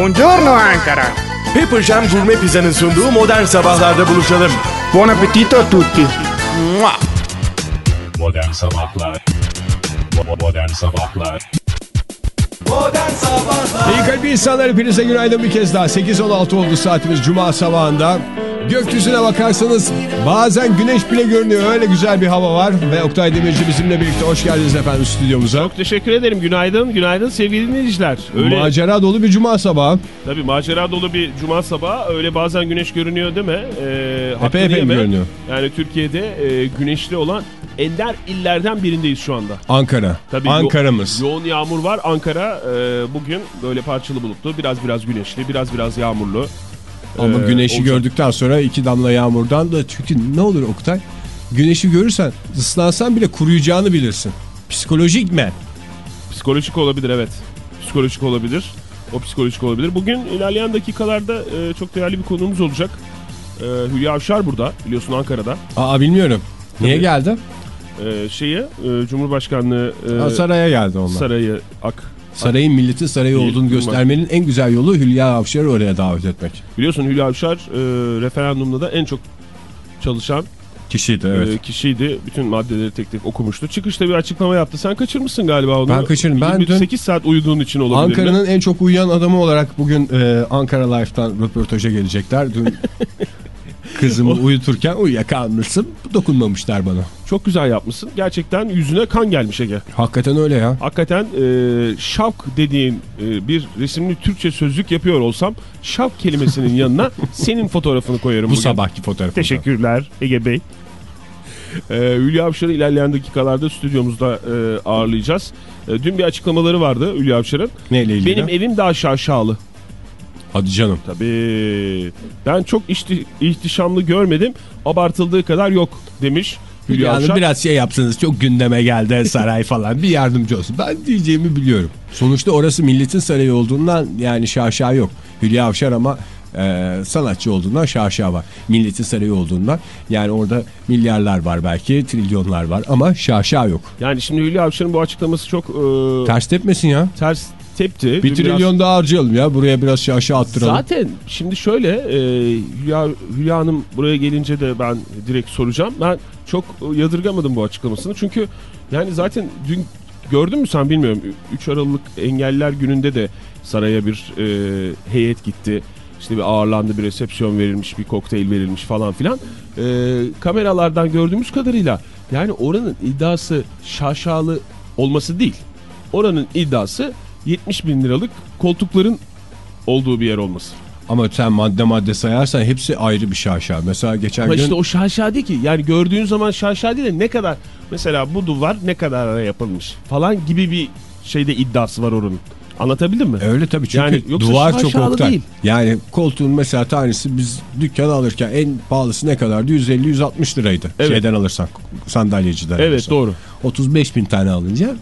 Buongiorno Ankara. Pepper Jam Gourmet Pizza'nın sunduğu modern sabahlarda buluşalım. Buon appetito a tutti. Mua! Modern Sabahlar Modern Sabahlar İyi kalp insanlar hepinize günaydın bir kez daha. 8.16 oldu saatimiz Cuma sabahında. Gökyüzüne bakarsanız bazen güneş bile görünüyor. Öyle güzel bir hava var. Ve Oktay Demirci bizimle birlikte. Hoş geldiniz efendim stüdyomuza. Teşekkür ederim. Günaydın. Günaydın sevgili dinleyiciler. Öyle Macera dolu bir Cuma sabahı. tabii macera dolu bir cuma sabahı. Öyle bazen güneş görünüyor değil mi? Ee, epey yeme. görünüyor. Yani Türkiye'de e, güneşli olan ender illerden birindeyiz şu anda. Ankara. Tabii yo- Ankara'mız. yoğun yağmur var. Ankara e, bugün böyle parçalı bulutlu. Biraz biraz güneşli. Biraz biraz yağmurlu. Ama Ee, güneşi olacak. gördükten sonra iki damla yağmurdan da çünkü ne olur Oktay? Güneşi görürsen ıslansan bile kuruyacağını bilirsin. Psikolojik mi? Psikolojik olabilir evet. Psikolojik olabilir. O psikolojik olabilir. Bugün ilerleyen dakikalarda e, çok değerli bir konuğumuz olacak. E, Hülya Avşar burada biliyorsun Ankara'da. Aa bilmiyorum. Niye Tabii. geldi? E, şeyi e, Cumhurbaşkanlığı e, Ha, saraya geldi onlar. sarayı ak. Sarayın milletin sarayı Değil, olduğunu göstermenin en güzel yolu Hülya Avşar'ı oraya davet etmek. Biliyorsun Hülya Avşar e, referandumda da en çok çalışan Kişiydi e, kişiydi. Bütün maddeleri tek tek okumuştu. Çıkışta bir açıklama yaptı. Sen kaçırmışsın galiba onu. Ben kaçırdım. Ben dün- 8 saat uyuduğun için olabilir? Ankara'nın en çok uyuyan adamı olarak bugün e, Ankara Life'tan röportaja gelecekler. Dün kızımı uyuturken uyuyakalmışsın. Dokunmamışlar bana. Çok güzel yapmışsın. Gerçekten yüzüne kan gelmiş Ege. Hakikaten öyle ya. Hakikaten e, şavk dediğin e, bir resimli Türkçe sözlük yapıyor olsam şavk kelimesinin yanına senin fotoğrafını koyarım Bu bugün. sabahki fotoğrafı. Teşekkürler Ege Bey. E, Hülya Avşar'ı ilerleyen dakikalarda stüdyomuzda e, ağırlayacağız. E, dün bir açıklamaları vardı Hülya Avşar'ın. Neyle ilgili? Benim evim daha şaşalı. Hadi canım. Tabii. Ben çok ihti- ihtişamlı görmedim. Abartıldığı kadar yok demiş Hülya Yani Avşar. biraz şey yapsanız çok gündeme geldi saray falan bir yardımcı olsun. Ben diyeceğimi biliyorum. Sonuçta orası milletin sarayı olduğundan yani şaşa yok. Hülya Avşar ama e, sanatçı olduğundan şaşa var. Milletin sarayı olduğundan yani orada milyarlar var belki trilyonlar var ama şaşa yok. Yani şimdi Hülya Avşar'ın bu açıklaması çok e, Ters tepmesin ya. ters tepti. Bir Dün biraz- trilyon daha harcayalım ya buraya biraz şaşa attıralım. Zaten şimdi şöyle e, Hülya, Hülya Hanım buraya gelince de ben direkt soracağım. Ben çok yadırgamadım bu açıklamasını. Çünkü yani zaten dün gördün mü sen bilmiyorum. 3 Aralık Engelliler Günü'nde de saraya bir e, heyet gitti. İşte bir ağırlandı bir resepsiyon verilmiş bir kokteyl verilmiş falan filan. E, kameralardan gördüğümüz kadarıyla yani oranın iddiası şaşalı olması değil. Oranın iddiası 70 bin liralık koltukların olduğu bir yer olması. Ama sen madde madde sayarsan hepsi ayrı bir şaşa. Mesela geçen Ama gün işte o şaşa değil ki. Yani gördüğün zaman şaşa değil de ne kadar mesela bu duvar ne kadar yapılmış falan gibi bir şeyde iddiası var oranın. Anlatabildim mi? Öyle tabii çünkü Yani duvar çok oktay. değil. Yani koltuğun mesela tanesi biz dükkana alırken en pahalısı ne kadardı? 150-160 liraydı. Evet. Şeyden alırsan sandalyeciden Evet alırsan. doğru. 35 bin tane alınca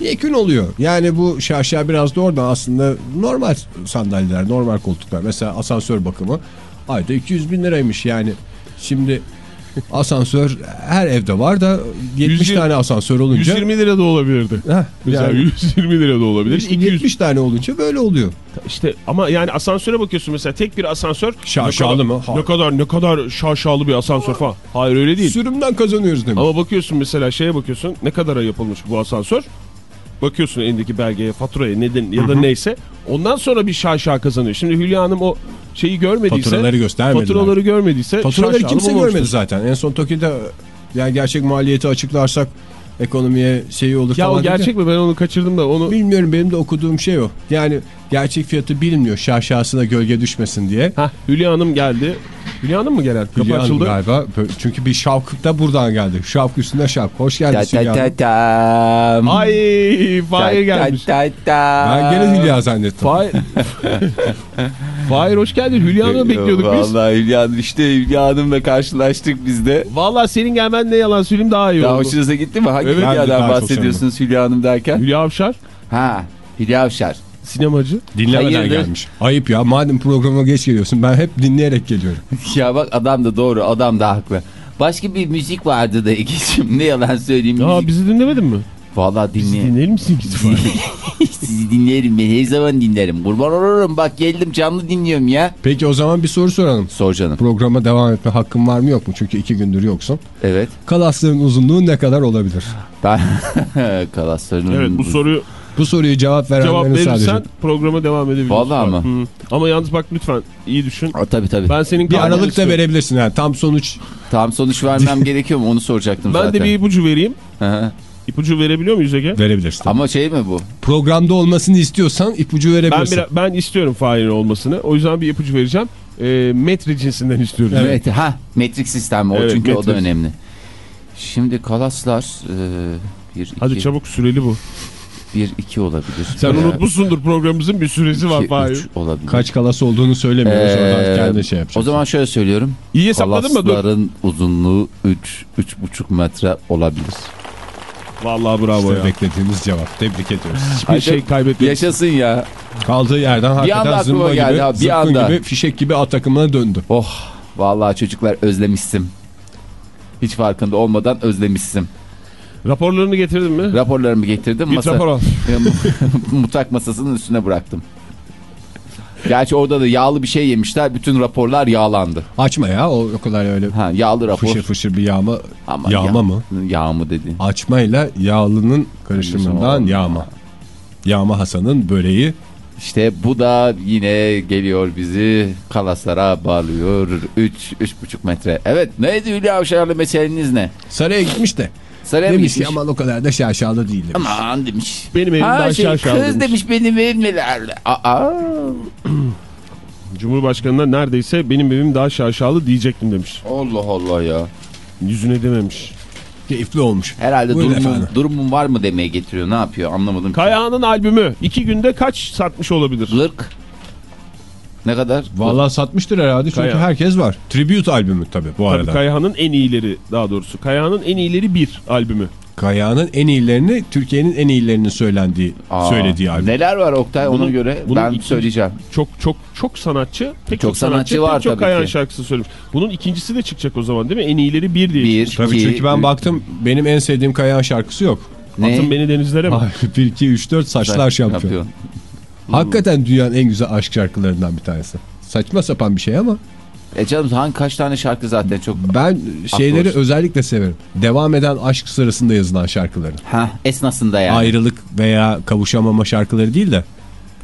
yekün oluyor. Yani bu şaşa biraz da oradan aslında normal sandalyeler, normal koltuklar. Mesela asansör bakımı ayda 200 bin liraymış yani. Şimdi asansör her evde var da 70 120 tane asansör olunca 120 lira da olabilirdi. Heh, Mesela yani 120 lira da olabilir. işte 200 70 tane olunca böyle oluyor. işte ama yani asansöre bakıyorsun mesela tek bir asansör Şaşalı mı? Hayır. Ne kadar ne kadar şaşalı bir asansör falan. Hayır öyle değil. Sürümden kazanıyoruz demiş. Ama bakıyorsun mesela şeye bakıyorsun ne kadara yapılmış bu asansör. Bakıyorsun elindeki belgeye, faturaya neden ya da neyse. Ondan sonra bir şaşa kazanıyor. Şimdi Hülya Hanım o şeyi görmediyse. Faturaları göstermediler. Faturaları görmediyse. Faturaları kimse görmedi zaten. En son Tokyo'da yani gerçek maliyeti açıklarsak ekonomiye şeyi olur Ya falan. o gerçek mi? Ben onu kaçırdım da onu. Bilmiyorum benim de okuduğum şey o. Yani gerçek fiyatı bilinmiyor şaşasına gölge düşmesin diye. Hah Hülya Hanım geldi. Hülya Hanım mı gelen? Kapı Hülya Hanım açıldı. galiba. Çünkü bir şavk da buradan geldi. Şavk üstüne şavk. Hoş Ta geldin ta Hülya Hanım. ta tam. Ay Fahir Ta gelmiş. ta ta. Ben gene Hülya zannettim. Fahir. Fahir hoş geldin. Hülya Hanım'ı bekliyorduk biz. Vallahi Hülya Hanım işte Hülya Hanım'la karşılaştık biz de. Vallahi senin gelmen ne yalan söyleyeyim daha iyi Daha oldu. hoşunuza gitti mi? Hangi Evet, Hülya'dan daha bahsediyorsunuz Hülya Hanım derken? Hülya Avşar Ha Hülya Avşar. Sinemacı. Dinlemeden Hayırdır? gelmiş. Ayıp ya madem programa geç geliyorsun ben hep dinleyerek geliyorum. ya bak adam da doğru adam da haklı. Başka bir müzik vardı da Ege'ciğim ne yalan söyleyeyim. Aa müzik. bizi dinlemedin mi? Vallahi Bizi dinleyin. dinler misin? Sizi dinlerim ben her zaman dinlerim. Kurban olurum bak geldim canlı dinliyorum ya. Peki o zaman bir soru soralım. Sor canım. Programa devam etme hakkın var mı yok mu? Çünkü iki gündür yoksun. Evet. Kalasların uzunluğu ne kadar olabilir? Ben kalaslarının... Evet bu soruyu Bu soruyu cevap cevap verenlerin verirsen sadece. programa devam edebiliriz. Vallahi Bak, mı? hı. Ama yalnız bak lütfen iyi düşün. Aa, tabii tabii. Ben senin Bir aralık da istiyorum. verebilirsin yani tam sonuç. Tam sonuç vermem gerekiyor mu onu soracaktım Ben zaten. de bir ipucu vereyim. Hı hı. İpucu verebiliyor muyuz Ege? Verebilirsin. Ama şey mi bu? Programda olmasını istiyorsan ipucu Ben, verebilirsin. bir, ben istiyorum Fahir'in olmasını. O yüzden bir ipucu vereceğim. E, metre cinsinden istiyorum. Evet. Ha metrik sistemi o Evet, çünkü o da metrik. önemli. Şimdi kalaslar e, bir iki, Hadi çabuk süreli bu. Bir iki olabilir. Sen Ee, unutmuşsundur programımızın bir süresi var Fahir. olabilir. Kaç kalas olduğunu söylemiyoruz. Ee, Oradan kendi şey yapacaksın. O zaman şöyle söylüyorum. İyi hesapladın mı? Kalasların uzunluğu 3 3,5 metre olabilir. Vallahi bravo İşte ya. beklediğimiz cevap. Tebrik ediyoruz. Hiçbir şey kaybetmedik. Yaşasın ya. Kaldığı yerden anda hakikaten zımba geldi gibi, ha, bir anda. gibi, fişek gibi at takımına döndü. Oh vallahi çocuklar özlemişsim. Hiç farkında olmadan özlemişsim. Raporlarını getirdin mi? Raporlarımı getirdim. Git rapor al. mutfak masasının üstüne bıraktım. Gerçi orada da yağlı bir şey yemişler. Bütün raporlar yağlandı. Açma ya o, o kadar öyle Ha yağlı rapor. fışır fışır bir yağma. Ama yağma yağ- mı? Yağ mı dedi. Açmayla yağlının karışımından yağma. Yağma Hasan'ın böreği. İşte bu da yine geliyor bizi kalaslara bağlıyor. 3 3,5 metre. Evet neydi Hülya Avşar'la meseleniz ne? Saraya gitmiş de. Saraya mı demiş ki gitmiş? aman o kadar da şaşalı değil demiş. Aman demiş. Benim evimden Ha şey şaşalı kız demiş. demiş benim evimlerle. Aa. Cumhurbaşkanına neredeyse benim evim daha şaşalı diyecektim demiş. Allah Allah ya. Yüzüne dememiş. Keyifli olmuş. Herhalde Buyurun efendim. durumum var mı demeye getiriyor. Ne yapıyor anlamadım. Kayağının albümü iki günde kaç satmış olabilir? Lırk. Ne kadar? Vallahi satmıştır herhalde çünkü Kaya. herkes var. Tribute albümü tabii bu Tabii arada. Kayağının en iyileri daha doğrusu. Kayağının en iyileri bir albümü. Kaya'nın en iyilerini Türkiye'nin en iyilerinin söylendiği Aa, söylediği albüm. Neler var Oktay ona göre bunun ben ikinci- söyleyeceğim. Çok çok çok sanatçı. Pek Çok çok, sanatçı, sanatçı var pek çok tabii Kayağın ki. şarkısı söylemiş. Bunun ikincisi de çıkacak o zaman değil mi? En iyileri bir diye. Bir, Tabii iki, çünkü ben üç. baktım benim en sevdiğim Kayahan şarkısı yok. Ne? Atın beni denizlere mi? Hayır 1 2 3 4 saçlar şampiyon. Yapıyor. Hakikaten dünyanın en güzel aşk şarkılarından bir tanesi. Saçma sapan bir şey ama E canım hangi kaç tane şarkı zaten çok. ben şeyleri olsun. özellikle severim. Devam eden aşk sırasında yazılan şarkıları. Ha esnasında yani. Ayrılık veya kavuşamama şarkıları değil de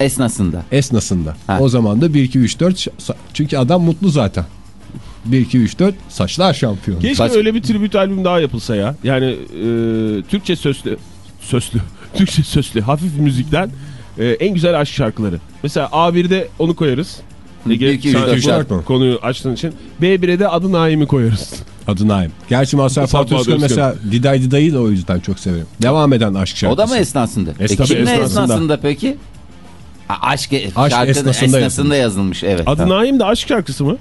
Esnasında. esnasında. Ha. O zaman da 1 2 3 4 şa- çünkü adam mutlu zaten. 1 2 3 4 saçlar şampiyon. Keşke Baş- öyle bir tribüt albüm daha yapılsa ya. Yani e, Türkçe sözlü, sözlü, Türkçe sözlü hafif müzikten e, en güzel aşk şarkıları. Mesela A1'de onu koyarız. Ege, Bir, iki, üç, sen dört bu şarkı mı? konuyu açtığın için. B1'e de adı Naim'i koyarız. Adı Naim. Gerçi Mazhar Fuat Özkan mesela Diday Diday'ı da o yüzden çok severim. Devam eden aşk şarkısı. O da mı esnasında? Es- e, tabii kim esnasında. esnasında peki? Ha, aşk, Aşk şarkının esnasında esnasında, yazılmış. Evet. Adı tamam. Naim de aşk şarkısı mı?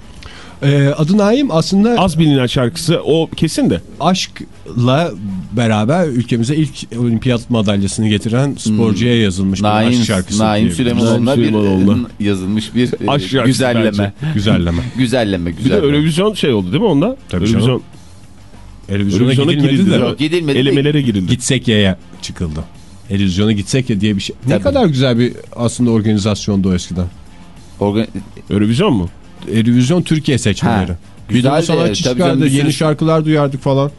Ee, adı Naim aslında Az bilinen şarkısı o kesin de. aşkla beraber ülkemize ilk olimpiyat madalyasını getiren sporcuya yazılmış bir Naim, aşk şarkısı. Naim. Süleymanoğlu'na bir e, yazılmış bir e, Aşk şarkısı güzelleme. bence. Güzelleme. Güzelleme Bir de güzelleme. Eurovision şey oldu değil mi onda? Tabii Eurovision, canım. Eurovision'a gidilmedi girildi. de? Yok, gidilmedi. Elemelere girildi. gitsek ya'ya çıkıldı. Erozyona gitsek ya diye bir şey. Ne Tabii. kadar güzel bir aslında organizasyondu o eskiden. Organ- Eurovision mu? Erivizyon Türkiye seçmeleri. Ha, Bir de sanatçı çıkardı. Yeni sürü- şarkılar duyardık falan.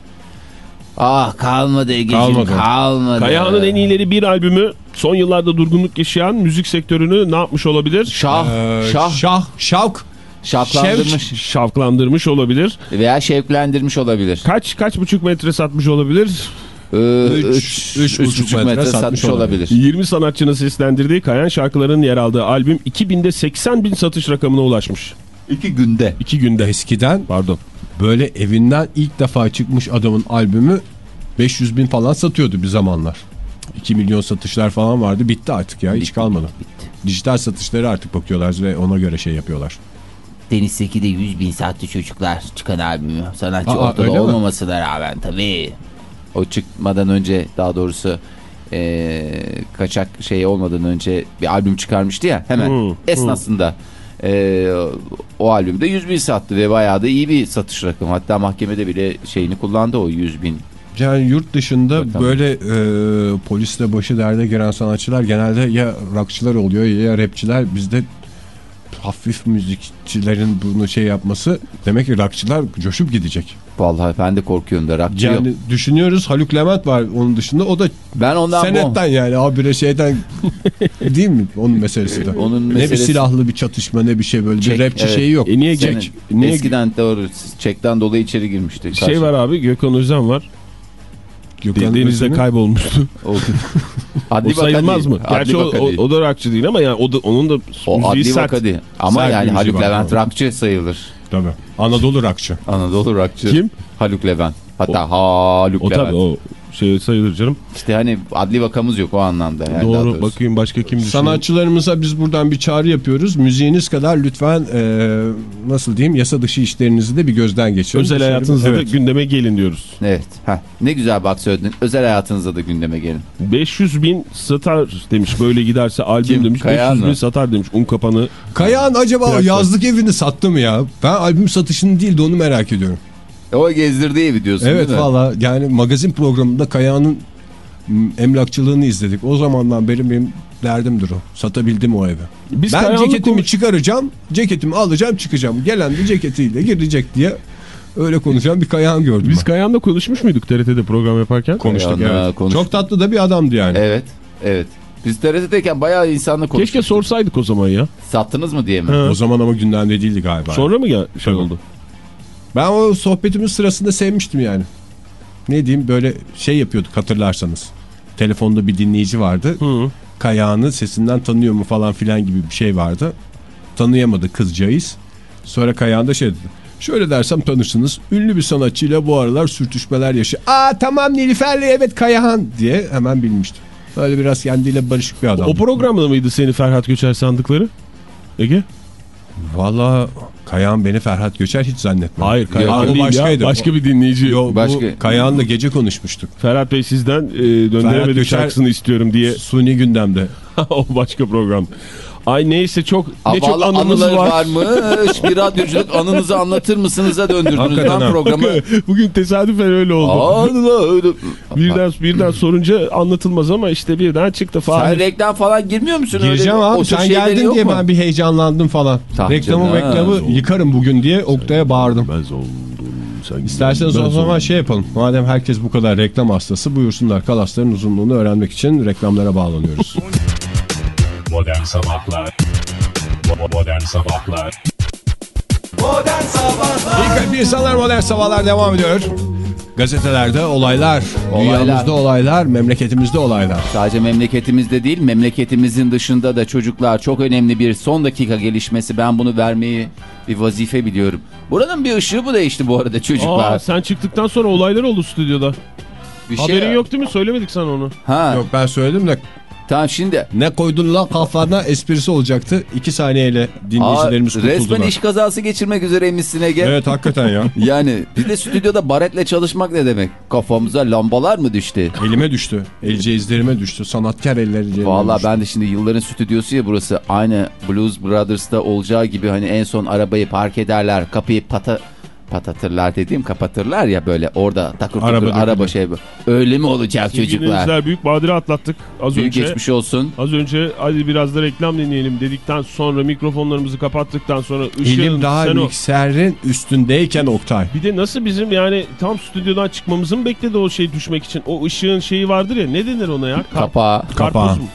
Ah kalmadı Ege'ciğim Kalmadı. kalmadı. Kayağının en iyileri bir albümü son yıllarda durgunluk yaşayan müzik sektörünü ne yapmış olabilir? Şah, Ee, şah, Şah, şavk. şaplandırmış Şavklandırmış olabilir. veya şevklendirmiş olabilir. Kaç kaç buçuk metre satmış olabilir? Ee, Üç- üç- üç üç buçuk metre metre satmış satmış olabilir. 20 sanatçının seslendirdiği Kayan şarkıların yer aldığı albüm 2000'de 80 bin satış rakamına ulaşmış. İki günde. 2 günde. Eskiden Pardon. böyle evinden ilk defa çıkmış adamın albümü 500 bin falan satıyordu bir zamanlar. 2 milyon satışlar falan vardı. Bitti artık ya. Hiç Bitti, kalmadı. bitti. Dijital satışları artık bakıyorlar ve ona göre şey yapıyorlar. Deniz Seki'de 100 bin sattı çocuklar çıkan albümü. Sanatçı Aa, ortada öyle mi? olmamasına rağmen tabii. O çıkmadan önce daha doğrusu eee, kaçak şey olmadan önce bir albüm çıkarmıştı ya hemen Hmm, esnasında eee, o albümde 100 bin sattı ve bayağı da iyi bir satış rakamı. Hatta mahkemede bile şeyini kullandı o 100 bin Yani yurt dışında Tamam. böyle e, polisle başı derde giren sanatçılar genelde ya rockçılar oluyor ya rapçiler. Bizde hafif müzikçilerin bunu şey yapması demek ki rockçılar coşup gidecek. Vallahi ben de korkuyorum da rakçı yok. Yani düşünüyoruz Haluk Levent var onun dışında o da Ben ondan bu. senetten yani habire şeyden değil mi onun meselesi de. Onun ne meselesi- bir silahlı bir çatışma ne bir şey böyle Çek, bir rapçi evet. şeyi yok. E niye Senin- geç? Niye Eskiden doğru çekten dolayı içeri girmişti. şey var abi Gökhan Özen var. Gökhan Denizde Özen'in- kaybolmuştu. Oldu. O adli vaka sayılmaz mı? Gerçi o, o, o da rockçı değil ama yani o da, onun da O adli sert. vaka değil. Ama Sert yani Haluk var. Levent rakçı sayılır. Tabii. Anadolu rockçı. Anadolu rakçı. Kim? Haluk Levent. Hatta Haluk O Levent. tabii o şey sayılır canım. İşte hani adli vakamız yok o anlamda. Yani Doğru bakayım başka kim düşünüyor? Sanatçılarımıza biz buradan bir çağrı yapıyoruz. Müziğiniz kadar lütfen e, nasıl diyeyim yasa dışı işlerinizi de bir gözden geçirin. Özel hayatınızda da Evet. gündeme gelin diyoruz. Evet. Heh, ne güzel bak söyledin. Özel hayatınızda da gündeme gelin. 500 bin satar demiş böyle giderse albüm Kim? demiş. Kayahan 500 bin mı? satar demiş un kapanı. Kayağın acaba yazlık evini sattı mı ya? Ben albüm satışını değil de onu merak ediyorum. E, O gezdirdiği evi diyorsun evet değil mi? valla yani magazin programında Kayağan'ın m, emlakçılığını izledik. O zamandan beri benim derdimdir o. Satabildim o evi. Biz ben ceketimi konuş- çıkaracağım, ceketimi alacağım çıkacağım. Gelen de ceketiyle girecek diye öyle konuşan bir Kayağan gördüm Biz. Kayahan'la konuşmuş muyduk TRT'de program yaparken? Konuştuk Kayağan'la evet. konuştuk. Çok tatlı da bir adamdı yani. Evet. Evet. Biz TRT'deyken bayağı insanla konuştuk. Keşke sorsaydık o zaman ya. Sattınız mı diye mi? Ha. O zaman ama gündemde değildi galiba. Sonra mı gel şey oldu? Ben o sohbetimiz sırasında sevmiştim yani. Ne diyeyim böyle şey yapıyorduk hatırlarsanız. Telefonda bir dinleyici vardı. Hı. Kayağını sesinden tanıyor mu falan filan gibi bir şey vardı. Tanıyamadı kızcağız. Sonra Kayağında şey dedi. Şöyle dersem tanırsınız. Ünlü bir sanatçıyla bu aralar sürtüşmeler yaşıyor. Aa tamam Nilüfer'le evet Kayahan diye hemen bilmiştim. Böyle biraz kendiyle barışık bir adam. O programda mıydı seni Ferhat Göçer sandıkları? Ege? Valla Kayahan beni Ferhat Göçer hiç zannetmem. Hayır Kayahan değil başkaydı. ya. Başka bir dinleyici. Yo, Başka- bu Kayahan'la gece konuşmuştuk. Ferhat Bey sizden e, döndüremedik Göçer- şarkısını istiyorum diye. Suni gündemde. o başka program. Ay neyse çok ne çok Havalı anımız anıları var. varmış. Bir radyoculuk anınızı anlatır mısınız'a döndürdünüz Hakikaten lan ha. programı. Bugün tesadüfen öyle oldu. Anıları. Birden birden sorunca anlatılmaz ama işte birden çıktı falan. Sen reklam falan girmiyor musun? Öyle Gireceğim o abi sen geldin diye mu? ben bir heyecanlandım falan. Tabii reklamı canım. reklamı yıkarım bugün diye Oktay'a bağırdım. İsterseniz o zaman şey yapalım. Madem herkes bu kadar reklam hastası buyursunlar. Kalasların uzunluğunu öğrenmek için reklamlara bağlanıyoruz. Modern Sabahlar Bo- Modern Sabahlar İyi kalp insanlar modern sabahlar devam ediyor. Gazetelerde olaylar, Olaylar. dünyamızda olaylar, memleketimizde olaylar. Sadece memleketimizde değil memleketimizin dışında da çocuklar çok önemli bir son dakika gelişmesi. Ben bunu vermeyi bir vazife biliyorum. Buranın bir ışığı bu değişti bu arada çocuklar. Aa, sen çıktıktan sonra olaylar oldu stüdyoda. bir şey... Haberin yok değil mi? Söylemedik sana onu. Ha, Yok ben söyledim de tamam şimdi. ne koydun la kafana esprisi olacaktı. İki saniyeyle Aa, dinleyicilerimiz resmen kurtuldular. iş kazası geçirmek üzereymişsin Ege. Evet hakikaten ya. Yani bir de stüdyoda baretle çalışmak ne demek? Kafamıza lambalar mı düştü? Elime düştü. El cezlerime düştü. Sanatkar elleri Valla düştü. ben de şimdi yılların stüdyosu ya burası. Aynı Blues Brothers'ta olacağı gibi hani en son arabayı park ederler. Kapıyı pata patatırlar dediğim kapatırlar ya böyle orada takır tukur Araba araba, şey bu. Öyle mi olacak çocuklar? Dinleyiciler büyük badire atlattık az Büyük önce. geçmiş olsun. Az önce hadi biraz da reklam dinleyelim dedikten sonra mikrofonlarımızı kapattıktan sonra ışığın Elim daha sen o- mikserin üstündeyken Oktay. Bir de nasıl bizim yani tam stüdyodan çıkmamızı mı bekledi o şey düşmek için? O ışığın şeyi vardır ya ne denir ona ya? Ka- Kapağı. Kapağı. Karpuz mu?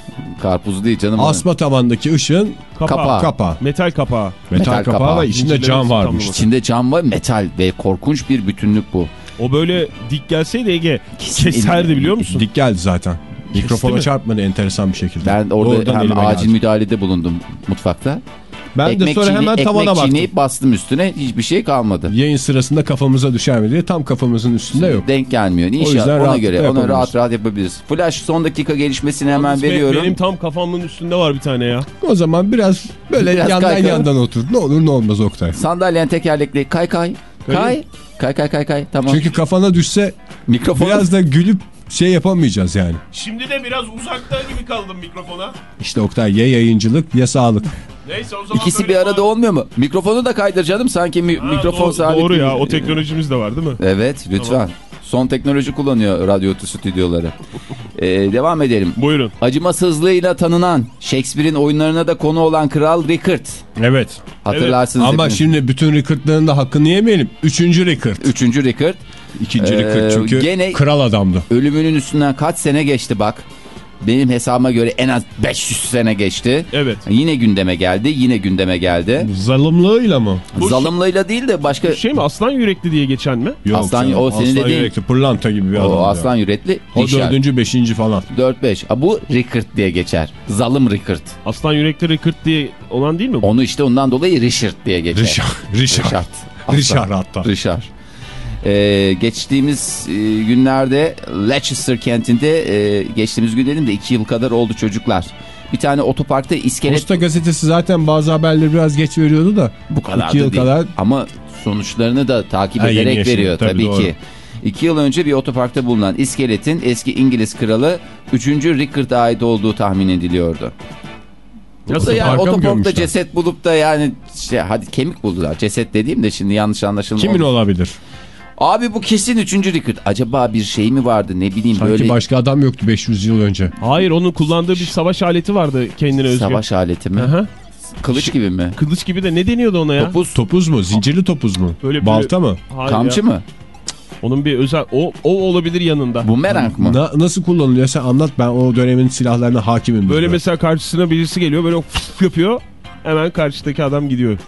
Karpuz değil canım. Asma tavandaki ışığın Kapağı. Kapağı. kapağı. Metal kapağı. Metal, Metal kapağı, kapağı. ve içinde cam varmış. tamam. İçinde cam var metal ve korkunç bir bütünlük bu. O böyle dik gelseydi Ege keserdi biliyor musun? Dik geldi zaten. Mikrofona mi? çarpmadı enteresan bir şekilde. Ben orada Doğrudan hem elime acil geldi. müdahalede bulundum mutfakta. Ben de ekmek sonra çiğne- hemen tavana ekmek baktım. çiğneyip bastım üstüne hiçbir şey kalmadı. Yayın sırasında kafamıza düşer mi diye tam kafamızın üstünde yok. Denk gelmiyor. İnşallah ona göre onu rahat rahat yapabiliriz. Flash son dakika gelişmesini hemen Yalnız veriyorum. Benim tam kafamın üstünde var bir tane ya. O zaman biraz böyle Biraz yandan kaykay. yandan otur. Ne olur ne olmaz Oktay. Sandalyen tekerlekli kay kay. Kay. Kay kay kay kay. Tamam. Çünkü kafana düşse Mikrofon biraz da gülüp şey yapamayacağız yani. Şimdi de biraz uzakta gibi kaldım mikrofona. İşte Oktay ya yayıncılık ya sağlık. Neyse o zaman İkisi bir arada falan- olmuyor mu? Mikrofonu da kaydır canım sanki mi- Ha, mikrofon doğru, sabit. Doğru ya o teknolojimiz de var değil mi? Evet lütfen. Son teknoloji kullanıyor radyo Tü stüdyoları. Ee, devam edelim. Buyurun. Acımasızlığıyla tanınan Shakespeare'in oyunlarına da konu olan Kral Richard. Evet. Hatırlarsınız. Ama hepiniz. şimdi bütün Rickard'ların da hakkını yemeyelim. Üçüncü Rickard. Üçüncü Richard İkinci Ee, Rickard çünkü gene- kral adamdı. ölümünün üstünden kaç sene geçti bak. Benim hesabıma göre en az 500 sene geçti. Evet. Yine gündeme geldi. Yine gündeme geldi. Zalımlığıyla mı? Bu Zalımlığıyla değil de başka... Şey mi aslan yürekli diye geçen mi? Yok Aslan- canım, o senin dediğin- yürekli, pırlanta gibi bir adam. o ya. aslan yürekli. O dördüncü, beşinci falan. 4-5. Ha, Bu Rickard diye geçer. Zalım Rickard. Aslan yürekli Rickard diye olan değil mi bu? Onu işte ondan dolayı Richard diye geçer. Richard. Richard. Richard. Aslan. Richard hatta. Richard. Ee, geçtiğimiz e, günlerde Leicester kentinde e, geçtiğimiz gün dedim de 2 yıl kadar oldu çocuklar. Bir tane otoparkta iskelet Posta gazetesi zaten bazı haberleri biraz geç veriyordu da. bu kadar iki yıl da değil. kadar Ama sonuçlarını da takip Ha, ederek veriyor tabii, tabii, doğru. ki. İki yıl önce bir otoparkta bulunan iskeletin eski İngiliz kralı 3. Richard'a ait olduğu tahmin ediliyordu. Otoparka yani otoparkta ceset bulup da yani şey, hadi kemik buldular. Ceset dediğim de şimdi yanlış anlaşılma kimin oldu. olabilir? Abi bu kesin 3. Richard. Acaba bir şey mi vardı ne bileyim Sanki böyle başka adam yoktu 500 yıl önce. Hayır onun kullandığı bir savaş aleti vardı kendine özgü. savaş aleti mi? Aha. Kılıç gibi mi? Kılıç gibi de ne deniyordu ona ya? Topuz, Topuz mu? Zincirli topuz mu? Böyle bir- Balta mı? Hayır kamçı ya. mı? Onun bir özel o, o olabilir yanında. Bumerang mı? Na- nasıl kullanılıyor? Sen anlat ben o dönemin silahlarına hakimim. Böyle mesela karşısına birisi geliyor böyle fıf yapıyor. Hemen karşıdaki adam gidiyor.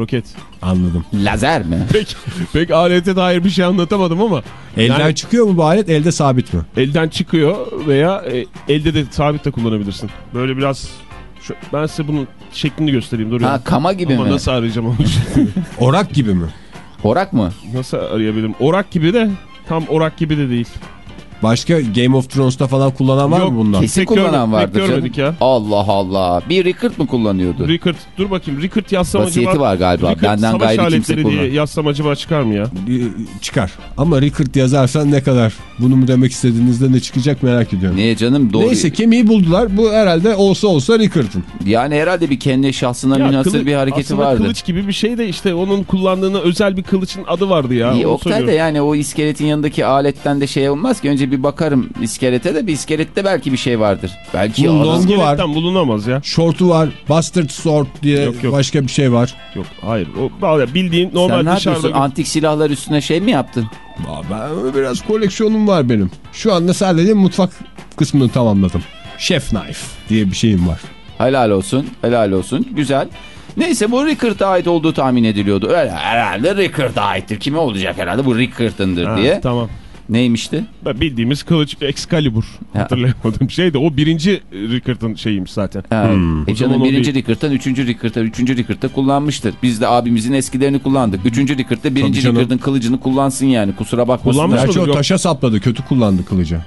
Roket. Anladım. Lazer mi? Pek, pek alete dair bir şey anlatamadım ama. Elden Yani- çıkıyor mu bu alet? Elde sabit mi? Elden çıkıyor veya e, elde de sabit de kullanabilirsin. Böyle biraz şu, ben size bunun şeklini göstereyim duruyor. Ha kama gibi Ama mi? nasıl arayacağım onu? Orak gibi mi? Orak mı? nasıl arayabilirim? Orak gibi de tam orak gibi de değil. Başka Game of Thrones'ta falan kullanan var Yok, mı bundan? Kesin kullanan vardır canım. ya. Allah Allah. Bir Rickard mı kullanıyordu? Rickard dur bakayım Rickard yazsam Vasiyeti acaba var galiba. Rickard Benden savaş gayri kimse aletleri diye yazsam acaba çıkar mı ya? Ee, Çıkar. Ama Rickard yazarsan ne kadar? Bunu mu demek istediğinizde ne çıkacak merak ediyorum. Niye canım? Doğru. Neyse kemiği buldular. Bu herhalde olsa olsa Rickard'ın. Yani herhalde bir kendi şahsına Ya münhasır kılı- bir hareketi aslında vardı. kılıç gibi bir şey de işte onun kullandığını özel bir kılıçın adı vardı ya. İyi Oktay da yani o iskeletin yanındaki aletten de şey olmaz ki. Önce bir bakarım iskelete de bir iskelette belki bir şey vardır. Belki longu var. Bulunamaz ya. Şortu var. Bastard sword diye Yok, yok. başka bir şey var. Yok hayır. O vallahi bildiğin Sen normal ne dışarıda yapıyorsun? bir- Antik silahlar üstüne şey mi yaptın? Aa, Ben biraz koleksiyonum var benim. Şu anda sadece mutfak kısmını tamamladım. Chef knife diye bir şeyim var. Helal olsun. Helal olsun. Güzel. Neyse bu Rickard'a ait olduğu tahmin ediliyordu. Öyle herhalde Rickard'a aittir. Kime olacak herhalde bu Rickard'ındır Ha, diye. Tamam. Neymişti? Ben Bildiğimiz kılıç Excalibur. Ya. Hatırlayamadığım şey de o birinci Rickard'ın şeyiymiş zaten. Ha, Hmm. E canım birinci. Rickard'dan üçüncü Rickard'a, üçüncü Rickard'da kullanmıştır. Biz de abimizin eskilerini kullandık. Üçüncü Rickard'da birinci canım. Rickard'ın kılıcını kullansın yani. Kusura bakmasınlar. Kullanmış Gerçi mıdır? o Yok. taşa sapladı. Kötü kullandı kılıcı.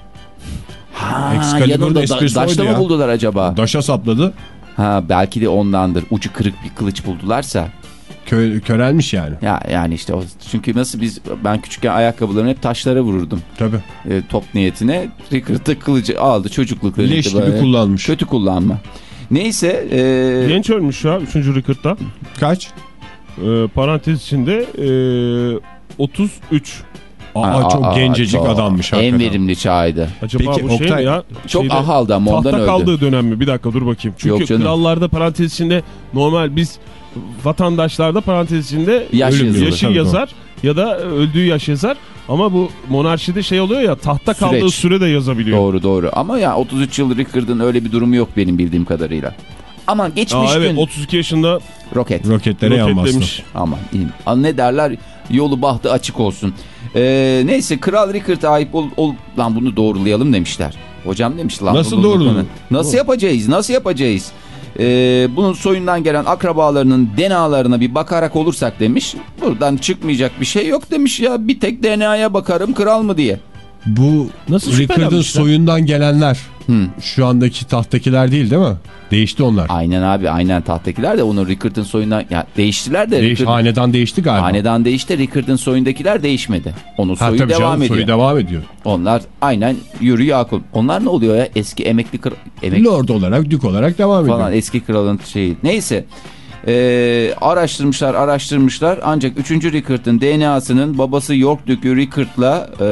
Ha, yanında da, daşta mı buldular acaba? Daşa sapladı. Ha belki de ondandır. Ucu kırık bir kılıç buldularsa. Kö körelmiş yani. Ya yani işte o çünkü nasıl biz ben küçükken ayakkabılarımı hep taşlara vururdum. Tabii. E, top niyetine. Rickard'da kılıcı aldı çocukluklarında Leş gibi böyle. kullanmış. Kötü kullanma. Neyse. E, Genç ölmüş ya 3. Rickard'da. Kaç? Ee, parantez içinde ee, 33. Aa, aa, çok aa, gencecik çok adammış En hakikaten. verimli çağıydı. Acaba Peki, bu şey Oktay, mi ya? Çok Şeyde- ahaldı ama ondan Tahta öldü. kaldığı dönem mi? Bir dakika dur bakayım. Çünkü krallarda parantez içinde normal biz vatandaşlarda parantez içinde Yaş ölüm yazılır. yaşı yazar ya da öldüğü yaş yazar. Ama bu monarşide şey oluyor ya tahta kaldığı Süreç. süre de yazabiliyor. Doğru doğru. Ama ya 33 yıl Rickard'ın öyle bir durumu yok benim bildiğim kadarıyla. Ama geçmiş Aa, evet gün 32 yaşında roket. Roketlere roketlemiş. Aman iyi. Ne derler yolu bahtı açık olsun. Ee, neyse Kral Rickard'a ait ol, ol- lan bunu doğrulayalım demişler. Hocam demiş lan. Nasıl doğrulanır? Nasıl yapacağız? Nasıl yapacağız? Ee, bunun soyundan gelen akrabalarının DNA'larına bir bakarak olursak demiş. Buradan çıkmayacak bir şey yok demiş ya. Bir tek DNA'ya bakarım kral mı diye. Bu Nasıl Rickard'ın soyundan gelenler Hı. şu andaki tahtakiler değil değil mi? Değişti onlar. Aynen abi aynen tahttakiler de onun Rickard'ın soyundan ya değiştiler de Değiş, Rickard- hanedan değişti galiba. hanedan değişti Rickard'ın soyundakiler değişmedi. Onun ha, soyu tabii devam canım, ediyor. soyu devam ediyor. Onlar aynen yürü Yakup. Onlar ne oluyor ya eski emekli kral emekli Lord olarak, dük olarak devam ediyor. falan eski kralın şeyi. Neyse. Ee, araştırmışlar araştırmışlar ancak 3. Rickard'ın DNA'sının babası York Dükü Rickard'la e,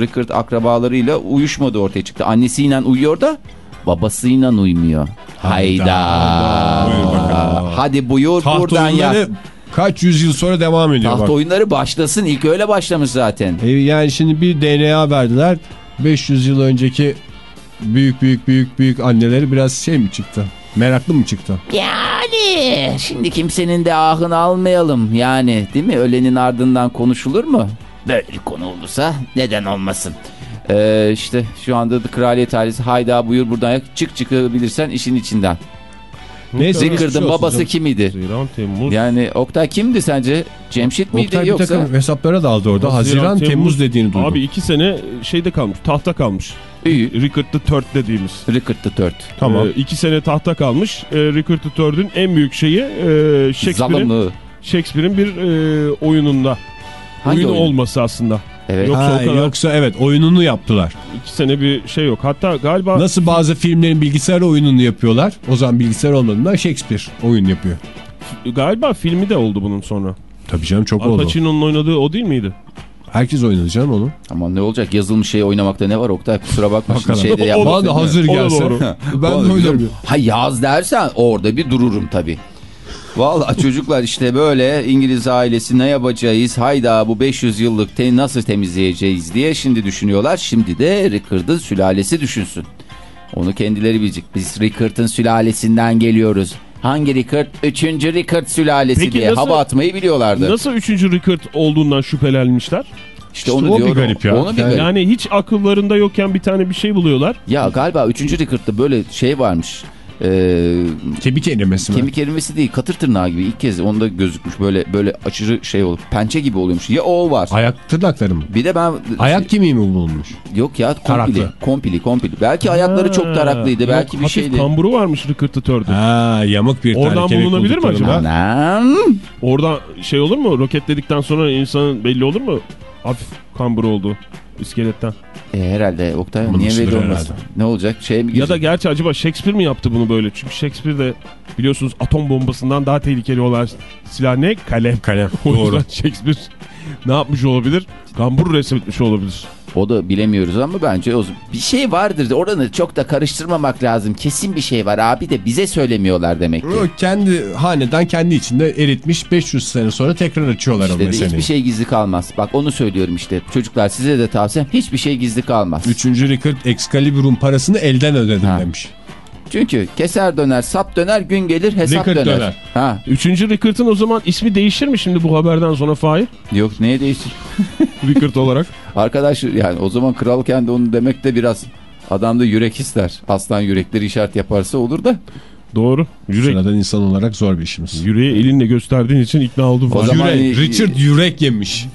Rickard akrabalarıyla uyuşmadığı ortaya çıktı. Annesiyle uyuyor da babasıyla uymuyor. Hayda. Buyur. Hadi buyur Taht buradan ya. oyunları kaç yüzyıl sonra devam ediyor Taht bak. oyunları başlasın. İlk öyle başlamış zaten. E, yani şimdi bir DNA verdiler. 500 yıl önceki büyük büyük büyük büyük anneleri biraz şey mi çıktı? Meraklı mı çıktı? Yani şimdi kimsenin de ahını almayalım. Yani değil mi? Ölenin ardından konuşulur mu? Böyle bir konu olursa neden olmasın? Ee, işte şu anda da kraliyet ailesi hayda buyur buradan yak çık çıkabilirsen işin içinden. Neyse olsun babası canım. kimiydi? Haziran, Temmuz. Yani Oktay kimdi sence? Cemşit miydi Oktay bir yoksa? takım hesaplara daldı orada. Haziran, Temmuz, dediğini duydum. Abi iki sene şeyde kalmış. Tahta kalmış. İyi. Rickard the Third dediğimiz. Rickard the Third. Tamam. Ee, iki sene tahta kalmış. Ee, Rickard the Third'ün en büyük şeyi e, Shakespeare'in Zalimli. Shakespeare'in bir e, oyununda. Hangi oyunu oyun? olması aslında. Evet. Yok. Ha, Yoksa o kadar- yoksa evet oyununu yaptılar. İki sene bir şey yok. Hatta galiba Nasıl bazı filmlerin bilgisayar oyununu yapıyorlar. O zaman bilgisayar olmadığında Shakespeare oyun yapıyor. galiba filmi de oldu bunun sonra. Tabii canım çok Al oldu. Pacino'nun oynadığı o değil miydi? Herkes oynadı canım onu. Ama ne olacak yazılmış şey oynamakta ne var Oktay kusura bakma şimdi şeyde yapmak Bana da hazır gelse. ben de oynarım. Ha yaz dersen orada bir dururum tabii. Vallahi çocuklar işte böyle İngiliz ailesi ne yapacağız? Hayda bu 500 yıllık te nasıl temizleyeceğiz diye şimdi düşünüyorlar. Şimdi de Rickard'ın sülalesi düşünsün. Onu kendileri bilecek. Biz Rickard'ın sülalesinden geliyoruz. Hangi Rickard? Üçüncü Rickard sülalesi Peki diye nasıl- hava atmayı biliyorlardı. Nasıl üçüncü Rickard olduğundan şüphelenmişler? İşte İşte onu o bir diyorum. garip ya. Onu bir Yani- garip. Yani hiç akıllarında yokken bir tane bir şey buluyorlar. Ya galiba üçüncü Rickard'da böyle şey varmış. Ee, Kemik erimesi mi? Kemik erimesi değil katır tırnağı gibi ilk kez onda gözükmüş böyle böyle aşırı şey olup pençe gibi oluyormuş. Ya o var. Ayak tırnakları mı? Bir de ben Ayak kemiği mi bulunmuş? yok ya kompili Taraklı. kompili kompili. Belki ayakları çok taraklıydı Yok, belki bir şeydi. kamburu varmış Third'ün. Ha yamuk bir tane Oradan kemik bulunabilir mi acaba? Anam. Orada şey olur mu? Roketledikten sonra insanın belli olur mu? Hafif kamburu olduğu iskeletten. E, herhalde Oktay niye Bulmuştur belli olmaz? herhalde. Ne olacak? Şey mi Ya da gerçi acaba Shakespeare mi yaptı bunu böyle? Çünkü Shakespeare de biliyorsunuz atom bombasından daha tehlikeli olan silah ne? Kalem. Kalem. O Doğru. Shakespeare ne yapmış olabilir? Kambur resmetmiş olabilir. O da bilemiyoruz ama bence o bir şey vardır. Oranı çok da karıştırmamak lazım. Kesin bir şey var abi de bize söylemiyorlar demek ki. O kendi haneden kendi içinde eritmiş 500 sene sonra tekrar açıyorlar o İşte de meseleyi. hiçbir şey gizli kalmaz. Bak onu söylüyorum işte. Çocuklar size de tavsiyem hiçbir şey gizli kalmaz. Üçüncü Rickard Excalibur'un parasını elden ödedim Ha. demiş. Çünkü keser döner, sap döner, gün gelir hesap Rickard döner. döner. Ha. Üçüncü Rickard'ın o zaman ismi değişir mi şimdi bu haberden sonra Fahir? Yok neye değişir? Rickard olarak. Arkadaş yani o zaman kral kendi onu demek de biraz adamda yürek ister. Aslan yürekleri işaret yaparsa olur da. Doğru. Yürek. Sıradan insan olarak zor bir işimiz. Yüreği elinle gösterdiğin için ikna oldum. O zaman- Yürek, Richard yürek yemiş.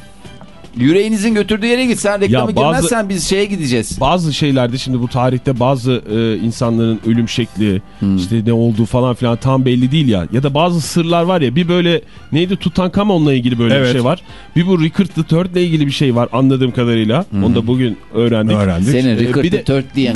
Yüreğinizin götürdüğü yere git. Sen reklamı Ya bazı- girmezsen biz şeye gideceğiz. Bazı şeylerde şimdi bu tarihte bazı e, insanların ölüm şekli Hmm. işte ne olduğu falan filan tam belli değil ya. Ya da bazı sırlar var ya bir böyle neydi Tutankamon'la ilgili böyle Evet. bir şey var. Bir bu Rickard the Third'le ilgili bir şey var anladığım kadarıyla. Onu da bugün öğrendik. Öğrendik. Senin Ee, Rickard de- the Third diyen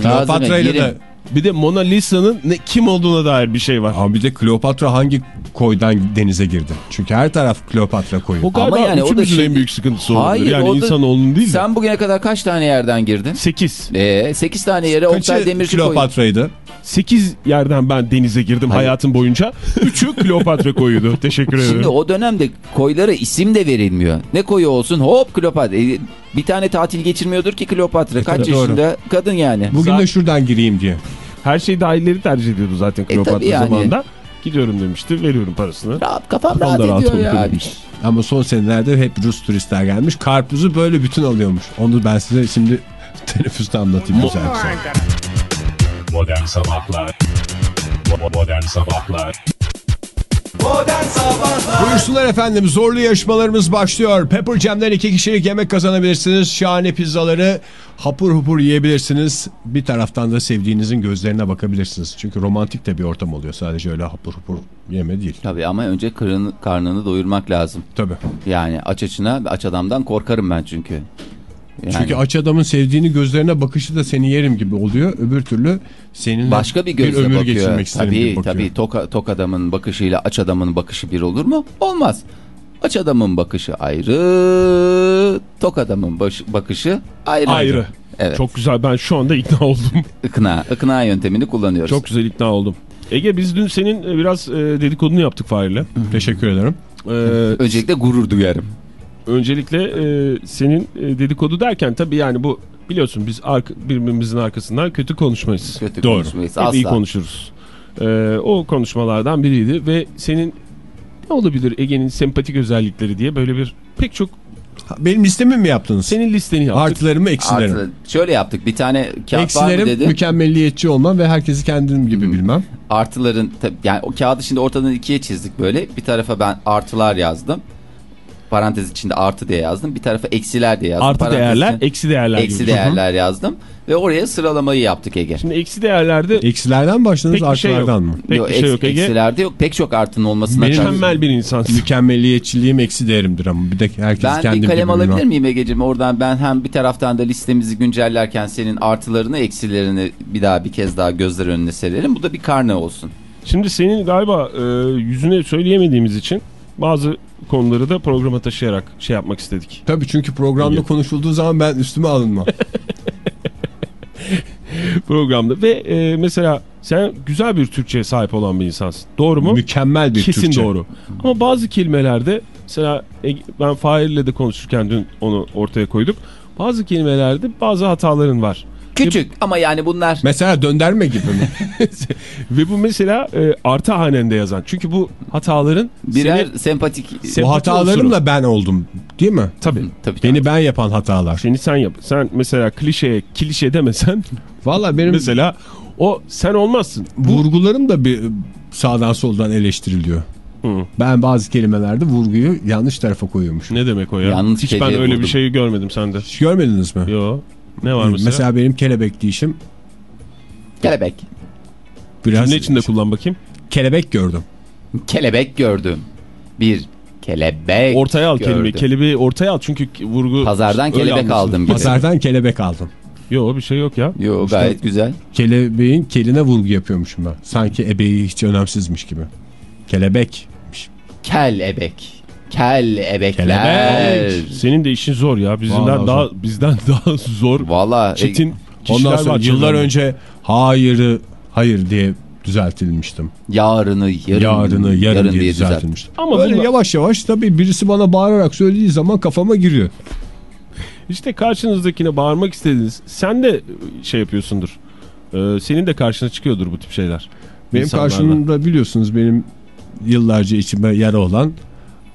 girin. de Bir de Mona Lisa'nın ne, kim olduğuna dair bir şey var. Abi bir de Kleopatra hangi koydan denize girdi? Çünkü her taraf Kleopatra koyu. O galiba Ama yani o da üçümüzün şey- en büyük sıkıntısı olabilir. Hayır, yani da- insanoğlunun değil de. Sen bugüne kadar kaç tane yerden girdin? 8. Ee, 8 tane yere Oktay Kaçı Demirci koydu. Kleopatra'ydı? 8 yerden ben denize girdim Hayır. hayatım boyunca. 3'ü Kleopatra koyuydu. Teşekkür ederim. Şimdi o dönemde koylara isim de verilmiyor. Ne koyu olsun hop Kleopatra. E, bir tane tatil geçirmiyordur ki Kleopatra. Kaç doğru. yaşında kadın yani. Bugün Sa- de şuradan gireyim diye. Her şey dahilleri tercih ediyordu zaten Kleopatra tabii yani. zamanında. Gidiyorum demişti, veriyorum parasını. Rahat kafam Kafam rahat da rahat ediyor ya. demiş. Ama son senelerde hep Rus turistler gelmiş. Karpuzu böyle bütün alıyormuş. Onu ben size şimdi teneffüste anlatayım güzel. Modern Sabahlar Modern Sabahlar Buyursunlar efendim zorlu yarışmalarımız başlıyor. Pepper Jam'den iki kişilik yemek kazanabilirsiniz. Şahane pizzaları hapur hapur yiyebilirsiniz. Bir taraftan da sevdiğinizin gözlerine bakabilirsiniz. Çünkü romantik de bir ortam oluyor. Sadece öyle hapur hapur yeme değil. Tabii ama önce karın, karnını doyurmak lazım. Tabii. Yani aç açına aç adamdan korkarım ben çünkü. Yani Çünkü aç adamın sevdiğini gözlerine bakışı da seni yerim gibi oluyor. Öbür türlü seninle başka bir gözle ömür bakıyor. geçirmek isterim gibi Tabii bakıyor. tabii tok, tok adamın bakışıyla aç adamın bakışı bir olur mu? Olmaz. Aç adamın bakışı ayrı, tok adamın baş- bakışı ayrı. Ayrı. Evet. Çok güzel ben şu anda ikna oldum. Ikna, ikna yöntemini kullanıyoruz. Çok güzel ikna oldum. Ege biz dün senin e, biraz e, dedikodunu yaptık Fahir'le. Teşekkür ederim. E, Öncelikle gurur duyarım. Öncelikle e, senin e, dedikodu derken tabii yani bu biliyorsun biz arka, birbirimizin arkasından kötü konuşmayız. Kötü Doğru. konuşmayız. Hep Asla. iyi konuşuruz. E, o konuşmalardan biriydi ve senin ne olabilir Ege'nin sempatik özellikleri diye böyle bir pek çok Benim listemi mi yaptınız? senin listeni yaptık. Artılarımı eksilerim. Artı, şöyle yaptık. Bir tane kağıt var mı Eksilerim dedi. mükemmelliyetçi olmam ve herkesi kendim gibi bilmem. Artıların tabii yani o kağıdı şimdi ortadan ikiye çizdik böyle. Bir tarafa ben artılar yazdım. Parantez içinde artı diye yazdım. Bir tarafa eksiler diye yazdım. Artı Parantez değerler, içinde eksi değerler. eksi gibi. değerler yazdım. Ve oraya sıralamayı yaptık Ege. Şimdi eksi değerlerde Eksilerden mi başladınız pek bir şey yok. artılardan mı? Pek Yok, bir şey yok Ege. Eksilerde yok. Pek çok artının olmasına. Mükemmel bir insansın. Mükemmelliyetçiliğim eksi değerimdir ama bir de herkes Ben kendim bir kalem alabilir miyim Ege'ciğim? Oradan ben hem bir taraftan da listemizi güncellerken senin artılarını eksilerini bir daha bir kez daha gözler önüne serelim. Bu da bir karne olsun. Şimdi senin galiba e, yüzüne söyleyemediğimiz için bazı konuları da programa taşıyarak şey yapmak istedik. Tabii çünkü programda konuşulduğu zaman ben üstüme alınmam. Programda ve e, mesela sen güzel bir Türkçe'ye sahip olan bir insansın. Doğru mu? Mükemmel bir Kesin Türkçe. doğru. Ama bazı kelimelerde mesela Ege- ben Fahir'le de konuşurken dün onu ortaya koyduk. Bazı kelimelerde bazı hataların var. Küçük ama yani bunlar Mesela dönderme gibi mi? Ve bu mesela e, artı hanende yazan. Çünkü bu hataların birer seni, sempatik Sempati Bu hatalarımla ben oldum değil mi? tabii tabii, tabii. Beni ben yapan hatalar. seni sen yap. Sen mesela klişeye klişe demesen Valla benim mesela o sen olmazsın. vurgularım da bir sağdan soldan eleştiriliyor. Hı. Ben bazı kelimelerde vurguyu yanlış tarafa koyuyormuşum. Ne demek o ya? Yalnız Hiç ben öyle bir vurdum. şeyi görmedim sende. Hiç görmediniz mi? Yo. Ne var mesela? Mesela benim kelebek deyişim Kelebek. biraz Cümle içinde kullan bakayım. kelebek gördüm. Kelebek gördüm. Bir kelebek Ortaya al gördüm. kelimeyi. Kelebeği ortaya al çünkü vurgu... Pazardan Öyle kelebek aldım gibi. Pazardan kelebek aldım. Yo bir şey yok ya. Yo İşte- gayet güzel. Kelebeğin keline vurgu yapıyormuşum ben. Sanki ebeği hiç önemsizmiş gibi. Kelebekmiş. Kelebek. Kel ebekler. Kelebek. Senin de işin zor ya. Bizden Vallahi daha bizden daha zor. Valla e, Çetin Ondan kişiler sonra var. yıllar çevremde. önce hayırı hayır diye düzeltilmiştim. yarını yarın, Yarını yarın, diye, düzelt. düzeltilmiştim. Ama Böyle bunlar- yavaş yavaş tabii birisi bana bağırarak söylediği zaman kafama giriyor. İşte karşınızdakine bağırmak istediniz. Sen de şey yapıyorsundur. Ee, senin de karşına çıkıyordur bu tip şeyler. Benim İnsanlarla. karşımda biliyorsunuz benim yıllarca içime yara olan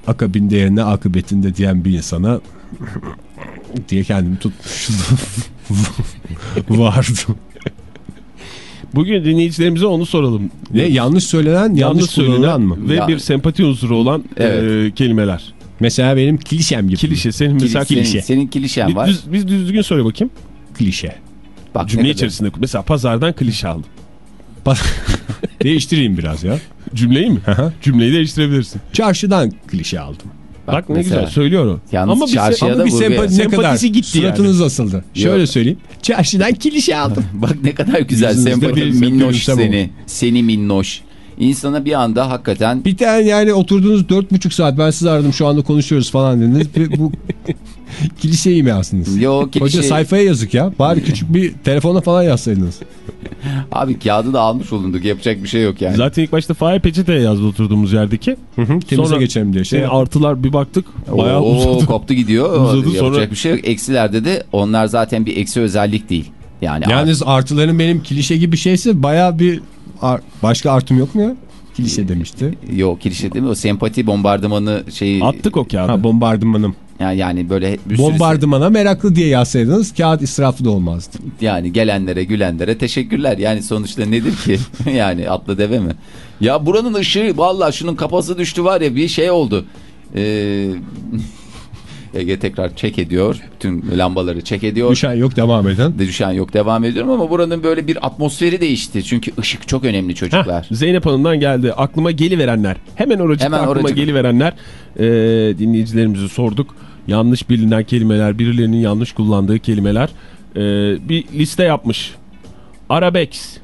akabinde yerine akıbetinde diyen bir insana diye kendimi tutmuştum. Vardı. Bugün dinleyicilerimize onu soralım. Ne yanlış söylenen yanlış, kullanılan mı? ve Ya- bir sempati unsuru olan Evet. e, kelimeler. Mesela benim klişem gibi. Klişe. Senin mesela Senin, klişe. senin klişen Bir var. düz, biz düzgün söyle bakayım. Klişe. Bak, Cümle kadar- içerisinde. Mesela pazardan klişe aldım. Değiştireyim biraz ya. Cümleyi mi? Cümleyi değiştirebilirsin. Çarşıdan klişe aldım. Bak, ne mesela. güzel söylüyor o. Yalnız Ama bir, çarşıya Ama bir sempati ne kadar Sempatisi gitti suratınız asıldı. Şöyle Yok. söyleyeyim. Çarşıdan klişe aldım. Bak ne kadar güzel sempati minnoş seni. Seni minnoş. İnsana bir anda hakikaten Bir tane yani dört buçuk saat ben sizi aradım şu anda konuşuyoruz falan dediniz. Bu kiliseyi mi yazsınız? Yo, kilise- Hoca sayfaya yazık ya. Bari küçük bir telefona falan yazsaydınız. abi kağıdı da almış olunduk yapacak bir şey yok yani. Zaten ilk başta Fahir Peçete'ye yazdı oturduğumuz yerdeki. Temize Sonra geçelim diye. Şey Senin artılar bir baktık bayağı Oo, uzadı. koptu gidiyor. Uzadı, yapacak sonra- bir şey yok. Eksilerde de onlar zaten bir eksi özellik değil. Yani Yalnız artıların benim klişe gibi şeyse baya bir ar- başka artım yok mu ya? Klişe demişti. Yok klişe değil mi? O sempati bombardımanı şeyi Attık o kağıdı. Ha bombardımanım. yani, yani böyle bir sürü Bombardımana meraklı diye yazsaydınız kağıt israflı da olmazdı. yani gelenlere gülenlere teşekkürler. Yani sonuçta nedir ki? yani atla deve mi? Ya buranın ışığı vallahi şunun kafası düştü var ya bir şey oldu. Ee, Ege tekrar çek ediyor. Bütün lambaları çek ediyor. Düşen yok devam eden. De düşen yok devam ediyorum ama buranın böyle bir atmosferi değişti. Çünkü ışık çok önemli çocuklar. Heh, Zeynep Hanım'dan geldi. Aklıma geliverenler. Hemen oracıkta Hemen aklıma oracık. geliverenler. Ee, dinleyicilerimizi sorduk. yanlış bilinen kelimeler, birilerinin yanlış kullandığı kelimeler e, bir liste yapmış. Arabex.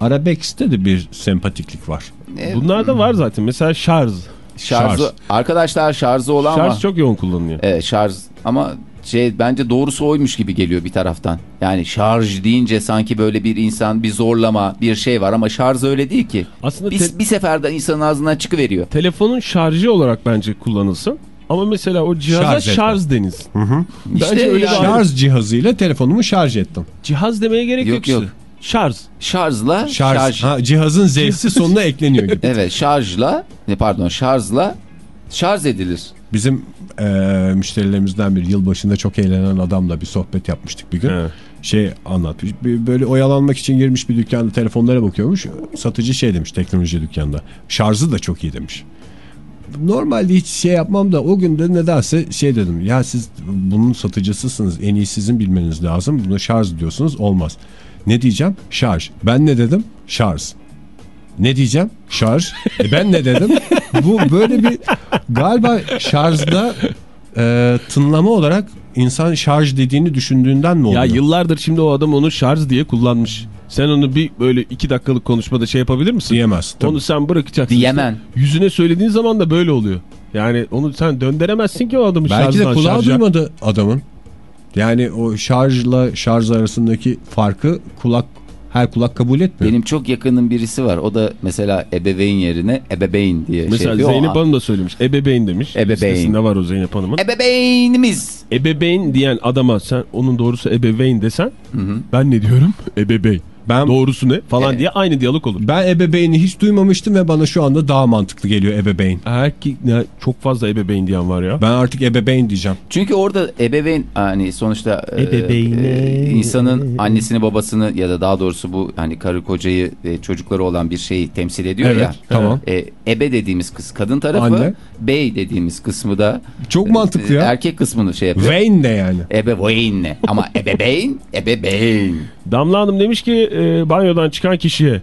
Arabex'te de bir sempatiklik var. E, Bunlar da var zaten. Mesela şarj. Şarjı, şarj. Arkadaşlar şarjı olan Şarj var. çok yoğun kullanılıyor. Evet şarj ama şey bence doğrusu oymuş gibi geliyor bir taraftan. Yani şarj deyince sanki böyle bir insan bir zorlama bir şey var ama şarj öyle değil ki. Aslında Bir, bir seferde insanın ağzından çıkıveriyor. telefonun şarjı olarak bence kullanılsın. Ama mesela o cihaza Şarj şarj, deniz. İşte Bence öyle yani Şarj cihazıyla telefonumu şarj ettim. Cihaz demeye gerek yok, Yok, işte. yok. Şarj. şarjla Şarj. şarj. Ha, cihazın z'si sonuna ekleniyor gibi. Evet şarjla ne pardon şarjla şarj edilir. Bizim e, müşterilerimizden bir yılbaşında çok eğlenen adamla bir sohbet yapmıştık bir gün. Evet. Şey anlatmış. Bir- Böyle oyalanmak için girmiş bir dükkanda telefonlara bakıyormuş. Satıcı şey demiş teknoloji dükkanında. Şarjı da çok iyi demiş. Normalde hiç şey yapmam da o gün de nedense şey dedim. Ya siz bunun satıcısısınız. En iyi sizin bilmeniz lazım. Buna şarj diyorsunuz. Olmaz. Ne diyeceğim? Şarj. Ben ne dedim? Şarj. Ne diyeceğim? Şarj. E ben ne dedim? Bu böyle bir galiba şarjda e, tınlama olarak insan şarj dediğini düşündüğünden mi oluyor? Ya yıllardır şimdi o adam onu şarj diye kullanmış. Sen onu bir böyle iki dakikalık konuşmada şey yapabilir misin? Diyemez. Tabii. Onu sen bırakacaksın. Diyemem. Yüzüne söylediğin zaman da böyle oluyor. Yani onu sen döndüremezsin ki o adamı Belki de şarjdan kulağı şarja. duymadı adamın. Yani o şarjla şarj arasındaki farkı kulak her kulak kabul etmiyor. Benim çok yakınım birisi var. O da mesela ebeveyn yerine ebeveyn diye şey Mesela. Zeynep Hanım da söylemiş. Ebeveyn demiş. Ebeveyn. Listesinde var o Zeynep Hanım'ın. Ebeveynimiz. Ebeveyn diyen adama sen onun doğrusu ebeveyn desen ben ne diyorum? Ebeveyn. Ben Doğrusu ne? Falan Evet. diye aynı diyalog olur. ben ebeveyni hiç duymamıştım ve bana şu anda daha mantıklı geliyor ebeveyn. Erkek ne çok fazla ebeveyn diyen var ya. Ben artık ebeveyn diyeceğim. Çünkü orada ebeveyn hani sonuçta e, Ebeveyni. e, insanın annesini babasını ya da daha doğrusu bu hani karı kocayı e, çocukları olan bir şeyi temsil ediyor Evet, ya. tamam. E, ebe dediğimiz kız kadın tarafı, Anne. bey dediğimiz kısmı da Çok mantıklı e, ya. erkek kısmını şey yapıyor. Veyn ne yani? Ebeveyn ne? Ama ebeveyn, ebeveyn. Damla Hanım demiş ki e, banyodan çıkan kişiye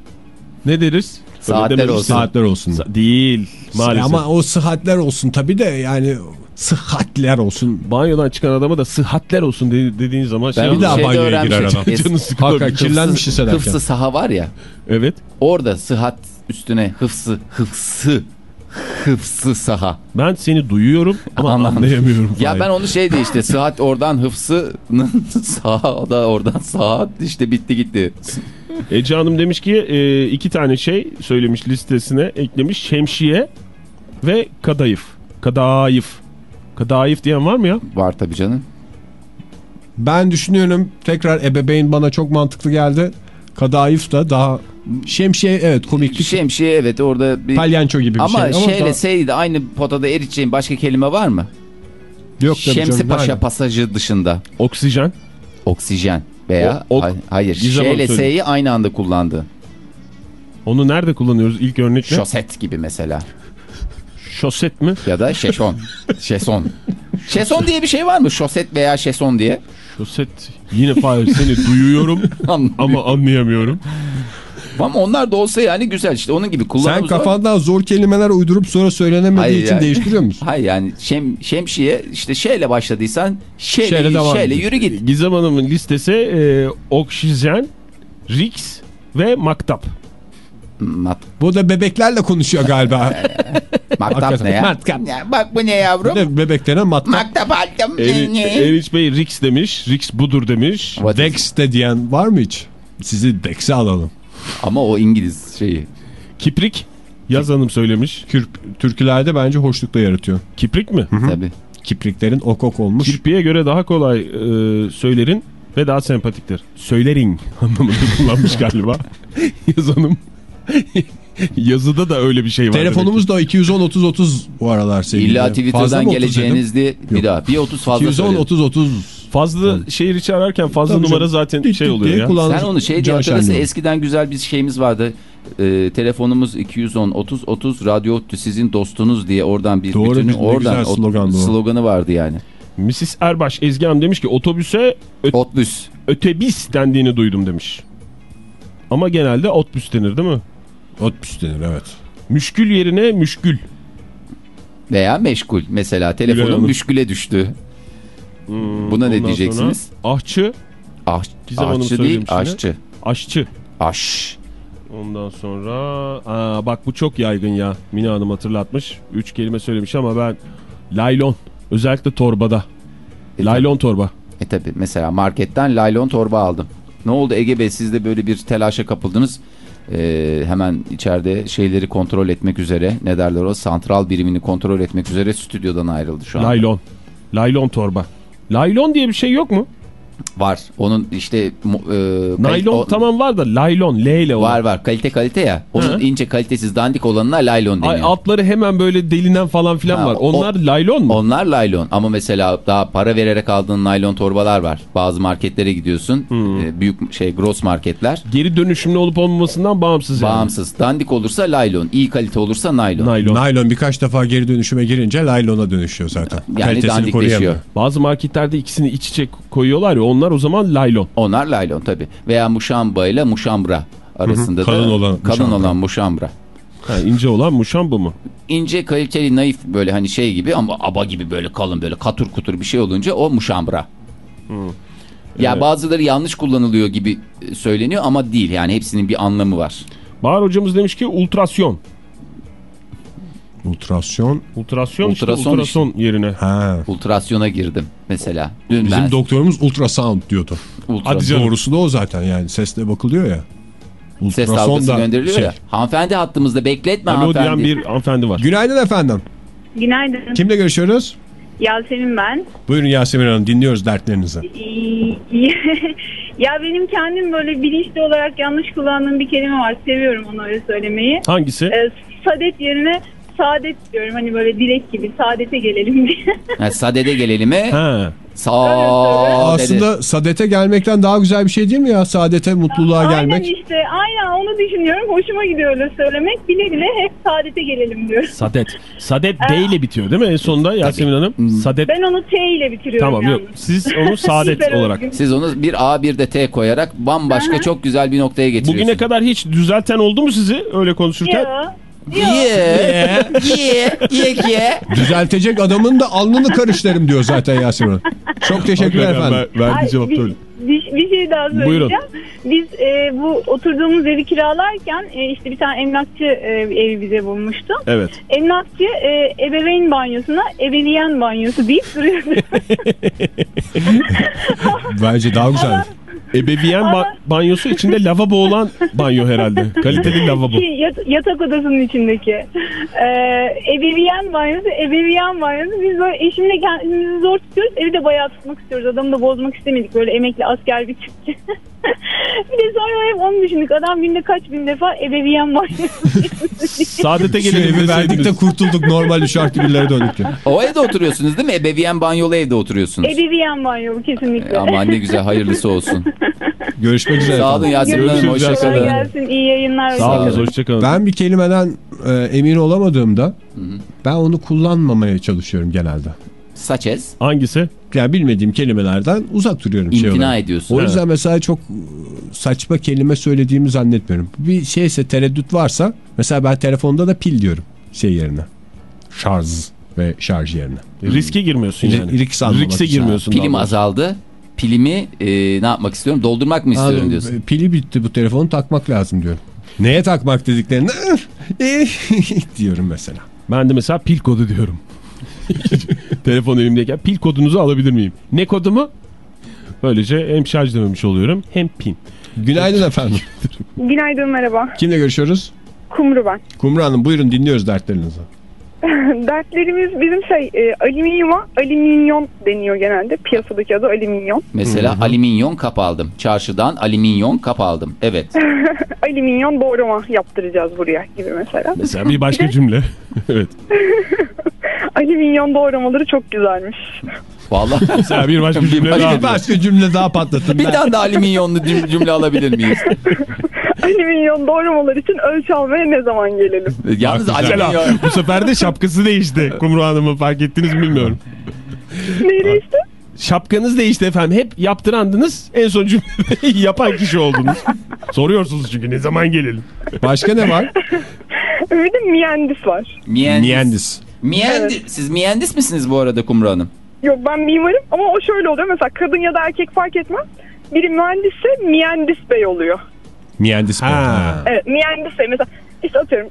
ne deriz? Saatler olsun. Saatler olsun. Sa- değil maalesef. Ama o sıhhatler olsun tabii de yani sıhhatler olsun. Banyodan çıkan adama da sıhhatler olsun de- dediğin zaman şey Ben Bir daha banyoya girer öğrenmiştim. adam. Canı. Hakikaten kirlenmiş hıfzı- hissederken. Hıfzı saha var ya. Evet. Orada sıhhat üstüne hıfzı, hıfzı, hıfzı saha. Ben seni duyuyorum ama Anladım. anlayamıyorum. Ya ben onu şeydi işte sıhhat oradan hıfzının saha da oradan saat işte bitti gitti. Ece Hanım demiş ki e, iki tane şey söylemiş listesine eklemiş. Şemsiye ve kadayıf. Kadayıf. Kadayıf diyen var mı ya? Var tabii canım. Ben düşünüyorum tekrar ebeveyn bana çok mantıklı geldi. Kadayıf da daha şemsiye evet komiklik. Şemsiye evet orada bir... Palyanço gibi bir Ama şey. şeyle daha- seydi aynı potada eriteceğin başka kelime var mı? Yok tabii Şemsi canım, Paşa pasajı dışında. Oksijen. Oksijen veya O- ok- hay- hayır şeyle. S'yi aynı anda kullandı. Onu nerede kullanıyoruz ilk örnek ne? Şoset gibi mesela. Şoset mi? Ya da şeşon. şeson. Şeson diye bir şey var mı? Şoset veya şeson diye. Şoset. Yine Fahir seni duyuyorum ama anlayamıyorum. Ama onlar da olsa yani güzel işte onun gibi Sen kullanımı zor. kafandan zor kelimeler uydurup sonra söylenemediği Hayır için yani. değiştiriyor musun? Hayır yani şem, şemsiye işte şeyle başladıysan şeyle, Şeyle devam şeyle yürü git. Gizem Hanım'ın listesi e, oksijen, Rix ve Maktap. Mat, Bu da bebeklerle konuşuyor galiba. maktap ne ya? Matkap. ya? Bak bu ne yavrum? Ne bebeklere matkap. Maktap aldım. Eri? Eriç Bey Rix demiş. Rix budur demiş. What is- Dex de diyen var mı hiç? Sizi Dex'e alalım. Ama o İngiliz şeyi. Kiprik. Yaz Hanım söylemiş. Kürp, türkülerde bence hoşluk da yaratıyor. Kiprik mi? Tabii. Kipriklerin okok olmuş. Kirpiye göre daha kolay e, söylerin ve daha sempatiktir. Söylerin anlamında kullanmış galiba. Yaz Hanım. Yazıda da öyle bir şey var. Telefonumuz da 210 30 30 bu aralar sevgili. İlla Twitter'dan mı 30 geleceğiniz diye bir Yok. daha. Bir 30 fazla 210 söyle. 30 30. demek. Fazla şehir içi ararken fazla Tabii numara canım. zaten Dik şey oluyor ya. Sen onu şey diye hatırlasın eskiden güzel bir şeyimiz vardı. Ee, telefonumuz 210 30 30 radyo sizin dostunuz diye oradan bir Doğru, ne oradan o. sloganı vardı yani. Mrs. Erbaş Ezgi Hanım demiş ki otobüse ö- Otbüs. ötebis dendiğini duydum demiş. Ama genelde otbüs denir değil mi? Otbüs denir evet. Müşkül yerine müşkül. Veya meşgul. Mesela Hanım. müşküle düştü. Hmm, Buna ne diyeceksiniz? Ahçı, Ah, Gizem aşçı değil aşçı. aşçı. Aş. Ondan sonra aa, bak bu çok yaygın ya. Mina Hanım hatırlatmış. Üç kelime söylemiş ama ben laylon. Özellikle torbada. E, Laylon torba. E tabi mesela marketten laylon torba aldım. Ne oldu Ege Bey siz de böyle bir telaşa kapıldınız. Ee, hemen içeride şeyleri kontrol etmek üzere ne derler o santral birimini kontrol etmek üzere stüdyodan ayrıldı şu an. Laylon. Laylon torba. Laylon diye bir şey yok mu? Var onun işte e, Naylon o- tamam var da laylon L ile olan. Var var kalite kalite ya. Onun Hı. ince kalitesiz dandik olanına laylon deniyor. Ay, altları hemen böyle delinen falan filan Ha, var. o- Onlar laylon mu? Onlar laylon ama mesela daha para vererek aldığın naylon torbalar var. Bazı marketlere gidiyorsun. Hmm. e, büyük şey gross marketler. Geri dönüşümlü olup olmamasından bağımsız yani. Bağımsız. Dandik olursa laylon. iyi kalite olursa naylon. Naylon. Naylon birkaç defa geri dönüşüme girince laylona dönüşüyor zaten. Yani Kalitesini dandikleşiyor. koruyamıyor. Bazı marketlerde ikisini iç içe koyuyorlar ya onlar o zaman laylon. Onlar laylon tabi. Veya muşamba ile muşambra arasında da Kalın olan kalın muşambra. olan muşambra. Ha, ince olan muşan bu mu? İnce kaliteli naif böyle hani şey gibi ama aba gibi böyle kalın böyle katur kutur bir şey olunca o muşambra. Ya Evet. bazıları yanlış kullanılıyor gibi e, söyleniyor ama değil yani hepsinin bir anlamı var. Bahar hocamız demiş ki ultrasyon. Ultrasyon. Ultrasyon, işte Ultrason ultrason yerine. Ha. Ultrasyona girdim mesela. Dün Bizim ben doktorumuz ultrasound diyordu. ultra- Hadi. Doğrusu da o zaten yani sesle bakılıyor ya. ses Ultrason dalgası da gönderiliyor şey. ya. Hanımefendi hattımızda bekletme Alo hanımefendi. diyen bir hanımefendi var. Günaydın efendim. Günaydın. Kimle görüşüyoruz? Yasemin ben. Buyurun Yasemin Hanım dinliyoruz dertlerinizi. ya benim kendim böyle bilinçli olarak yanlış kullandığım bir kelime var. Seviyorum onu öyle söylemeyi. Hangisi? Ee, saadet yerine saadet diyorum. Hani böyle dilek gibi saadete gelelim diye. Ha, sadede gelelim mi? Ha. Sağ Aslında saadete gelmekten daha güzel bir şey değil mi ya? Saadete, mutluluğa aynen gelmek. işte aynen onu düşünüyorum. Hoşuma gidiyor öyle söylemek. Bile bile hep saadete gelelim diyorum. Sadet. Sadet D ile bitiyor değil mi en sonunda Yasemin Hanım? Sadet. Ben onu T ile bitiriyorum. Tamam yok. yalnız. Siz onu saadet olarak. Siz onu bir A bir de T koyarak bambaşka çok güzel bir noktaya getiriyorsunuz. Bugüne kadar hiç düzelten oldu mu sizi öyle konuşurken? Yok. Ye, ye, ye, ye. Düzeltecek adamın da alnını karıştırırım diyor zaten Yasemin Hanım. Çok teşekkürler efendim. ver- verdiği Ay, cevap bir, da öyle. Bir, bir şey daha söyleyeceğim. Buyurun. Biz e, bu oturduğumuz evi kiralarken e, işte bir tane emlakçı e, evi bize bulmuştu. Evet. Emlakçı e, ebeveyn banyosuna ebevyen banyosu deyip duruyordu. Bence daha güzel. Ebeveyn ba- banyosu içinde lavabo olan banyo herhalde. Kaliteli lavabo. Ki yat- yatak odasının içindeki. E, ebeveyn banyosu, ebeveyn banyosu. Biz böyle eşimle kendimizi zor tutuyoruz. Evi de bayağı tutmak istiyoruz. Adamı da bozmak istemedik. Böyle emekli asker bir çıktı. bir de sonra hep onu düşündük. Adam günde kaç bin defa ebeveyn banyosu. Saadete gelelim evi verdik de kurtulduk normal şartlı birileri döndük. O evde oturuyorsunuz değil mi? Ebeveyn banyolu evde oturuyorsunuz. ebeveyn banyolu kesinlikle. Aman ne güzel hayırlısı olsun. Görüşmek üzere. Sağ olun. Yasemin Hanım hoşçakalın. gelsin. İyi yayınlar. Sağ olun hoşçakalın. Ben bir kelimeden e, emin olamadığımda ben onu kullanmamaya çalışıyorum genelde. Saçez. Hangisi? Yani bilmediğim kelimelerden uzak duruyorum. şey İmtina olarak. ediyorsun. O yüzden mesela çok e, saçma kelime söylediğimi zannetmiyorum. Bir şeyse tereddüt varsa mesela ben telefonda da pil diyorum şey yerine. Şarj ve şarj yerine. Riske girmiyorsun yani. risk için. girmiyorsun. Pilim daha azaldı. Pilimi e, ne yapmak istiyorum? Doldurmak mı istiyorum Abi, diyorsun. e, Pili bitti bu telefonu takmak lazım diyorum. Neye takmak dediklerinde diyorum mesela. Ben de mesela pil kodu diyorum. Telefon elimdeyken pil kodunuzu alabilir miyim? Ne kodumu? Böylece hem şarjlamamış oluyorum hem pin. Günaydın efendim. Günaydın merhaba. Kimle görüşüyoruz? Kumru ben. Kumru Hanım buyurun dinliyoruz dertlerinizi. Dertlerimiz bizim şey e, alüminyuma alüminyon deniyor genelde. Piyasadaki adı alüminyon. Mesela alüminyon kap aldım. Çarşıdan alüminyon kap aldım. Evet. Alüminyon doğrama yaptıracağız buraya gibi mesela. Mesela bir başka cümle. evet. Alüminyon doğramaları çok güzelmiş. Vallahi. Mesela bir başka cümle başka daha. Bir başka cümle daha patlatın. bir tane de alüminyonlu cüm- cümle alabilir miyiz? Alüminyon doğramalar için ölçü almaya ne zaman gelelim? Yalnız alüminyon. Bu sefer de şapkası değişti. Kumru Hanım'ı fark ettiniz mi bilmiyorum. Neyle işte? Şapkanız değişti efendim. Hep yaptırandınız. En son cümleyi yapan kişi oldunuz. Soruyorsunuz çünkü ne zaman gelelim. Başka ne var? Bir de miyendis var. Miyendis. Miyendis. Miyendi, Siz mühendis misiniz bu arada Kumru Hanım? Yok ben mimarım ama o şöyle oluyor. Mesela kadın ya da erkek fark etmez. Biri mühendisse mühendis bey oluyor. Mühendis bey. Ha. Ha. Evet mühendis. Mesela işte atıyorum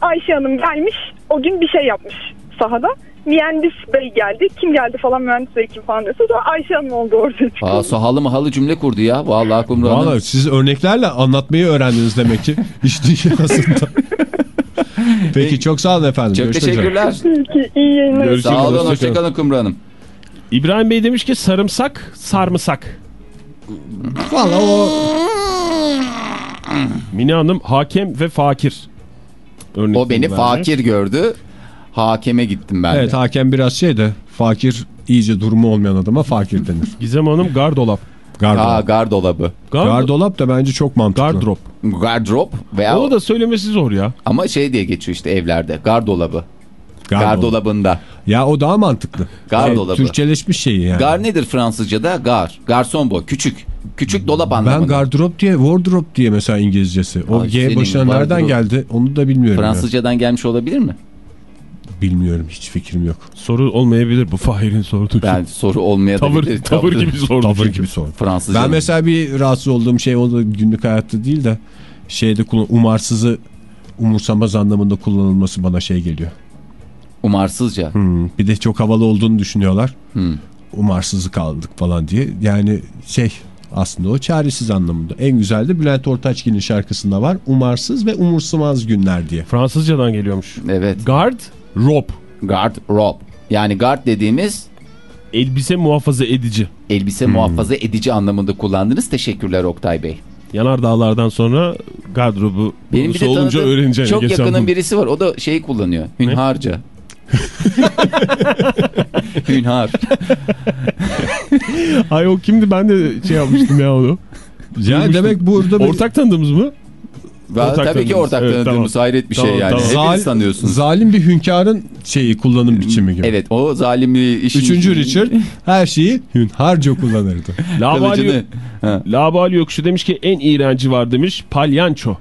Ayşe Hanım gelmiş o gün bir şey yapmış sahada. Mühendis bey geldi. Kim geldi falan mühendis bey kim falan diyorsa sonra Ayşe Hanım oldu ortaya çıktı. Aa, sahalı mahalı cümle kurdu ya. Vallahi Kumru Hanım. Valla siz örneklerle anlatmayı öğrendiniz demek ki iş dünyasında. Peki çok sağ olun efendim. Çok Görüşmek teşekkürler. Peki, iyi yayınlar. Görüşürüz. Sağ olun. Hoşçakalın. Hoşçakalın Kumru Hanım. İbrahim Bey demiş ki sarımsak, sarımsak. Valla o Mine Hanım hakem ve fakir. Örnek O beni verdi. fakir gördü. Hakeme gittim ben evet de. hakem biraz şey de fakir iyice durumu olmayan adama fakir denir. Gizem Hanım gardolap. Aa, Gardolap. gardolabı. Gard Gardolap da bence çok mantıklı. Gardrop. Gardrop veya Onu da söylemesi zor ya. ama şey diye geçiyor işte evlerde. Gardolabı. Gardolabında. Ya o daha mantıklı. Gardolabı. Türkçeleşmiş şeyi yani. Gar nedir Fransızca'da? Gar. Garson boy. Küçük. Küçük dolap anlamında. ben gardırop diye, wardrobe diye mesela İngilizcesi. O Ay, G başına nereden wardrobe. geldi onu da bilmiyorum. ya. Fransızcadan gelmiş olabilir mi? Bilmiyorum hiç fikrim yok. Soru olmayabilir bu Fahir'in sorduğu. Ben soru olmaya da tavır, bilir. tavır gibi sordu. Tavır gibi sor. Fransızca. Ben mesela bir rahatsız olduğum şey o da günlük hayatta değil de şeyde kullan umarsızı umursamaz anlamında kullanılması bana şey geliyor. Umarsızca. Hmm, Bir de çok havalı olduğunu düşünüyorlar. Hmm. Umarsızı kaldık falan diye. Yani şey aslında o çaresiz anlamında. En güzel de Bülent Ortaçgil'in şarkısında var. Umarsız ve umursamaz günler diye. Fransızcadan geliyormuş. Evet. Guard, rob. Guard rob. Yani guard dediğimiz Elbise muhafaza edici. elbise muhafaza edici anlamında kullandınız. Teşekkürler Oktay Bey. Yanar dağlardan sonra gardırobu Benim bir olunca öğreneceğim. çok yakının bunu. birisi var. O da şeyi kullanıyor. Hünharca. Hünhar. Ay o kimdi ben de şey yapmıştım ya onu. Yani Duymuştum. demek burada bir Ortak tanıdığımız mı? Ve Ortak tabii ki ortak Evet, tanıdığımız tamam. hayret bir Tamam, şey yani. tamam. Hepiniz Zal- tanıyorsunuz. zalim bir hünkârın şeyi kullanım biçimi gibi. Evet o zalimli işin... Üçüncü Richard her şeyi hünharca kullanırdı. Labali. Labali yokuşu demiş ki en iğrenci var demiş. Palyanço.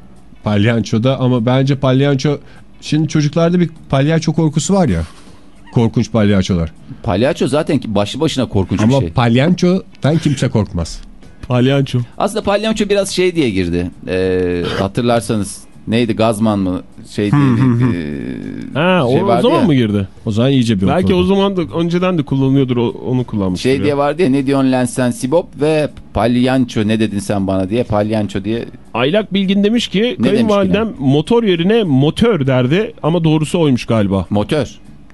Palyanço'da ama bence palyanço... Şimdi çocuklarda bir palyanço korkusu var ya. Korkunç palyançolar. Palyaço zaten ki başlı başına korkunç Ama bir şey. palyançodan kimse korkmaz. Palyanço. Aslında palyaço biraz şey diye girdi. Ee, hatırlarsanız neydi Gazman mı? Şey diye, ee, Ha şey o, o zaman ya. mı girdi? O zaman iyice bir Belki oturdu. o zaman da önceden de kullanıyordur o- onu kullanmıştır. Şey ya. diye vardı ya ne diyorsun lan sen Sibop ve palyanço ne dedin sen bana diye palyanço diye. Aylak Bilgin demiş ki Ne kayınvalidem motor yerine motör derdi ama doğrusu oymuş galiba. Motor.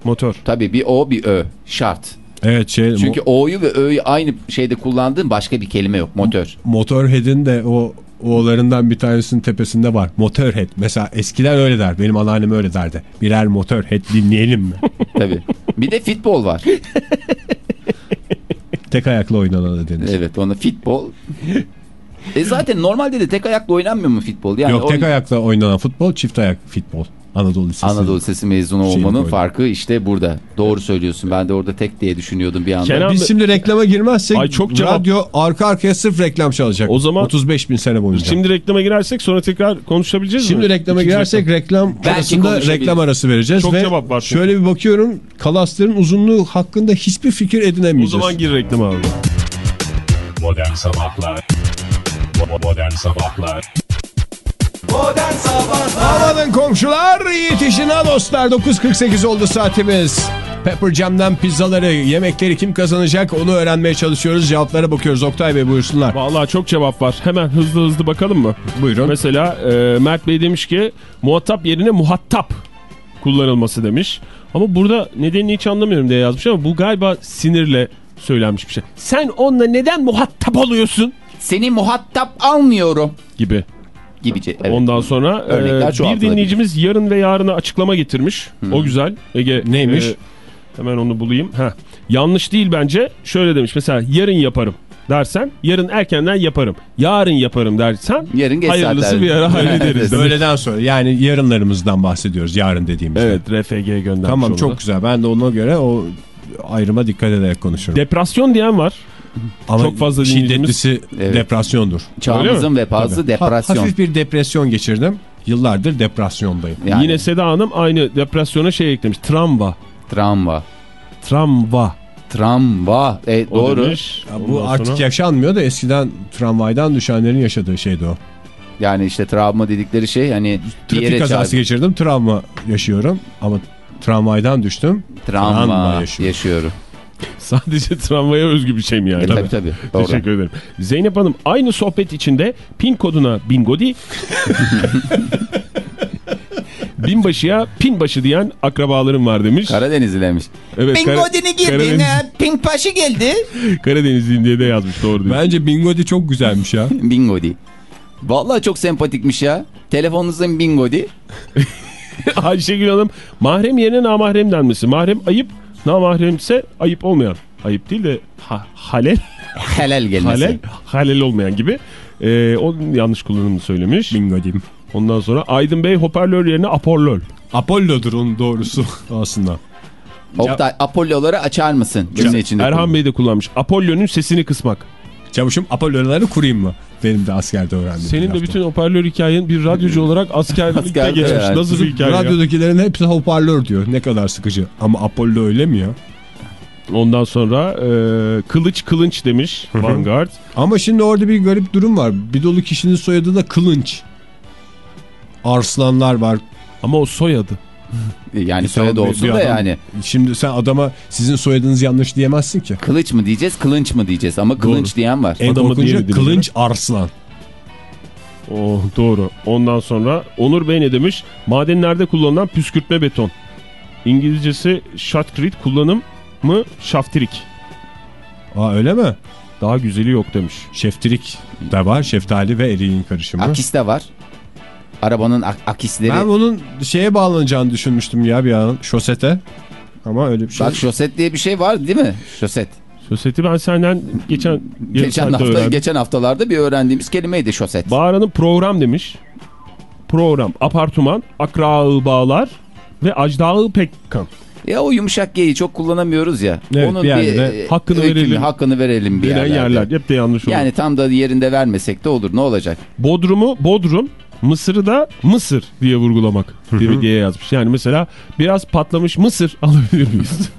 Motor. Tabii bir o bir ö şart. Evet şey Çünkü o'yu ve ö'yü aynı şeyde kullandığın başka bir kelime yok. Motor. Motorhead'in de o oğullarından bir tanesinin tepesinde var. Motorhead. Mesela eskiden öyle der. Benim anneannem öyle derdi. Birer Motorhead dinleyelim mi? Tabii. Bir de futbol var. Tek ayakla oynanan denir. Evet ona futbol. E zaten normalde de tek ayakla oynanmıyor mu futbol? Yani Yok tek oyun- ayakla oynanan futbol çift ayak futbol. Anadolu Lisesi. Anadolu Lisesi mezunu olmanın farkı işte burada. Doğru söylüyorsun. Ben de orada tek diye düşünüyordum bir anda. Kenan- Biz şimdi reklama girmezsek Ay, çok cevap- radyo arka arkaya sırf reklam çalacak. O zaman- 35 bin sene boyunca. Şimdi, Şimdi reklama girersek sonra tekrar konuşabileceğiz mi? reklama İkinci girersek reklam arasında reklam arası vereceğiz. Çok ve cevap var çünkü. Şöyle bir bakıyorum kalasların uzunluğu hakkında hiçbir fikir O edinemeyeceğiz. zaman gir reklama abi. Modern Sabahlar Bo- Modern Sabahlar Amanın komşular yetişin ha dostlar 9.48 oldu saatimiz. Pepper Jam'dan pizzaları yemekleri kim kazanacak onu öğrenmeye çalışıyoruz cevaplara bakıyoruz Oktay Bey buyursunlar. Vallahi çok cevap var. Hemen hızlı hızlı bakalım mı? Buyurun. Mesela e, Mert Bey demiş ki muhatap yerine muhatap kullanılması demiş. Ama burada nedenini hiç anlamıyorum diye yazmış ama bu galiba sinirle söylenmiş bir şey. Sen onunla neden muhatap oluyorsun? Seni muhatap almıyorum. Gibi. Gibice. Evet. Ondan sonra Örnekler e, bir dinleyicimiz yarın ve yarına açıklama getirmiş. O güzel. Ege Neymiş? e, hemen onu bulayım. Heh. Yanlış değil bence. Şöyle demiş mesela yarın yaparım dersen yarın erkenden yaparım. Yarın yaparım dersen Yarın geç hayırlısı saatlerde. bir ara hallederiz. Öğleden sonra yani yarınlarımızdan bahsediyoruz yarın dediğimizde. Evet RFG göndermiş Tamam onu çok güzel ben de ona göre o ayrıma dikkat ederek konuşurum. Depresyon diyen var. Ama çok fazla şiddetlisi Evet. depresyondur. Çağımızın Tabii. depresyon. Ha- hafif bir depresyon geçirdim. Yıllardır depresyondayım. Yani Yine Seda Hanım aynı depresyona şey eklemiş. Travma. travma. Travma. Travma. E, O doğru. demiş. Ya bu Ondan artık sonra- yaşanmıyor da eskiden tramvaydan düşenlerin yaşadığı şeydi o. Yani işte travma dedikleri şey hani bir Trafik yere kazası çarptı. geçirdim travma yaşıyorum ama tramvaydan düştüm. Travma, Travma yaşıyor. yaşıyorum. Sadece travmaya özgü bir şey mi yani? E, tabii tabii. Doğru. Teşekkür ederim. Zeynep Hanım aynı sohbet içinde pin koduna bingodi binbaşıya pinbaşı diyen akrabalarım var demiş. Karadenizlilermiş. evet, Kara- Bingodini girdin Karadeniz, ha. Pinpaşı geldi. Karadenizliyim diye de yazmış doğru diyor. Bence Bingodi çok güzelmiş ya. Bingodi. Vallahi çok sempatikmiş ya. Telefonunuzun bingodi. Ayşegül Hanım mahrem yerine namahrem denmesi. Mahrem ayıp, namahremse ayıp olmayan. Ayıp değil de ha, halel, Helal gelmesi. halel, halel olmayan gibi. Ee, onun yanlış kullanımını söylemiş. Bingodiyim. Ondan sonra Aydın Bey hoparlör yerine aporlör. Apollo'dur onun doğrusu aslında. Oktay Apollo'ları açar mısın? Cümle içinde. Erhan Bey de kullanmış. Apollon'un sesini kısmak. Çavuşum Apollo'ları kurayım mı? Benim de askerde öğrendim. Senin de bütün hoparlör hikayen bir radyocu olarak askerlikte Askerde geçmiş. yani. Nasıl bir hikaye ya? Radyodakilerin hepsi hoparlör diyor. Ne kadar sıkıcı. Ama Apollo öyle mi ya? Ondan sonra e, kılıç kılınç demiş Vanguard. Ama şimdi orada bir garip durum var. Bir dolu kişinin soyadı da Kılınç. Arslanlar var. Ama o soyadı. Yani Bir soyadı olsun bir da adam- yani. Şimdi sen adama sizin soyadınız yanlış diyemezsin ki. Kılıç mı diyeceğiz, kılınç mı diyeceğiz? Ama kılınç diyen var. En korkuncu diyemediğine Kılınç Arslan. Oh, doğru. Ondan sonra Onur Bey ne demiş? Madenlerde kullanılan püskürtme beton. İngilizcesi shotcrete kullanım mı şaftirik. Aa öyle mi? Daha güzeli yok demiş. Şeftirik de var. Şeftali ve eriğin karışımı. Akis de var. Arabanın ak akisleri. Ben bunun şeye bağlanacağını düşünmüştüm ya bir an. Şosete. Ama öyle bir şey. Bak şoset diye bir şey var değil mi? Şoset. Sosiyeti ben senden geçen Geçen, hafta, öğrendim. geçen haftalarda bir öğrendiğimiz kelimeydi şoset. Bahar Hanım program demiş. Program, apartman, akrağı bağlar ve acdağı pekkan. Ya o yumuşak G'yi çok kullanamıyoruz ya. Evet, Onun bir de e, hakkını hükmü, verelim. Hakkını verelim bir yerlerde. yerler. Hep de yanlış olur. Yani tam da yerinde vermesek de olur ne olacak? Bodrum'u Bodrum, Mısır'ı da Mısır diye vurgulamak diye, diye yazmış. Yani mesela biraz patlamış Mısır alabilir miyiz?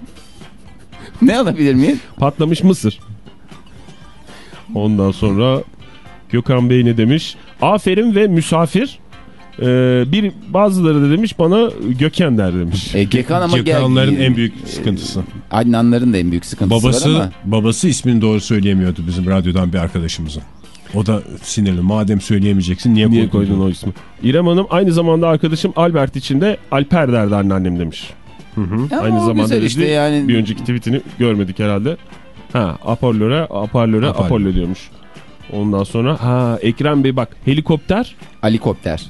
Ne alabilir miyim? patlamış Mısır. Ondan sonra Gökhan Bey ne demiş? Aferin ve misafir. Ee, bir bazıları da demiş bana Göken der demiş. E, Gekan ama gel. Gökhanların en büyük sıkıntısı. Adnanların da en büyük sıkıntısı var Babası ama. babası ismini doğru söyleyemiyordu bizim radyodan bir arkadaşımızın. O da sinirli. Madem söyleyemeyeceksin niye, Niye koydun? koydun o ismi? İrem Hanım aynı zamanda arkadaşım Albert için de Alper derdi anneannem demiş. Ama aynı o zamanda dedi, işte yani. bir önceki tweetini görmedik herhalde. Ha Apollon'a Apollon'a Apollo. Apollo diyormuş. Ondan sonra ha Ekrem Bey bak helikopter Helikopter.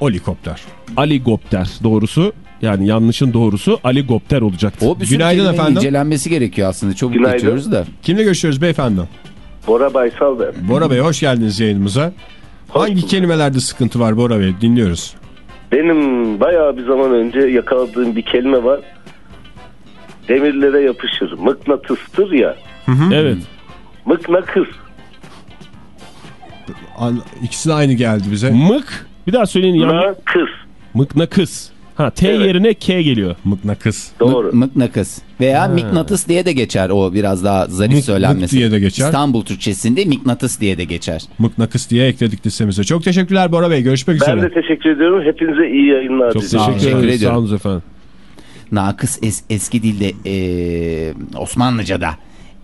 Helikopter. aligopter doğrusu yani yanlışın doğrusu aligopter olacaktı. O bir Günaydın efendim. incelenmesi gerekiyor aslında. Çabuk Günaydın. geçiyoruz da. Kimle görüşüyoruz beyefendi? Bora Baysal ben. Bora Bey hoş geldiniz yayınımıza. Hangi bulduk. kelimelerde sıkıntı var Bora Bey? Dinliyoruz. Benim bayağı bir zaman önce yakaladığım bir kelime var. Demirlere yapışır. Mıknatıstır ya. Evet. Mıknakıs. İkisi de aynı geldi bize. Mık bir daha söyleyin Mıknakıs. mıknakıs. Ha T Evet. yerine K geliyor. Mıknakıs. Doğru. Mık- mıknatıs. Veya mıknatıs diye de geçer o biraz daha zarif Mık- söylenmesi. mık diye de geçer. İstanbul Türkçesinde mıknatıs diye de geçer. Mıknakıs diye ekledik listemize. Çok teşekkürler Bora Bey. Görüşmek Ben üzere. de teşekkür ediyorum. Hepinize iyi yayınlar Çok diliyorum. teşekkür, Teşekkür ediyorum. Sağ olun efendim. Nakıs es- eski dilde e, Osmanlıca'da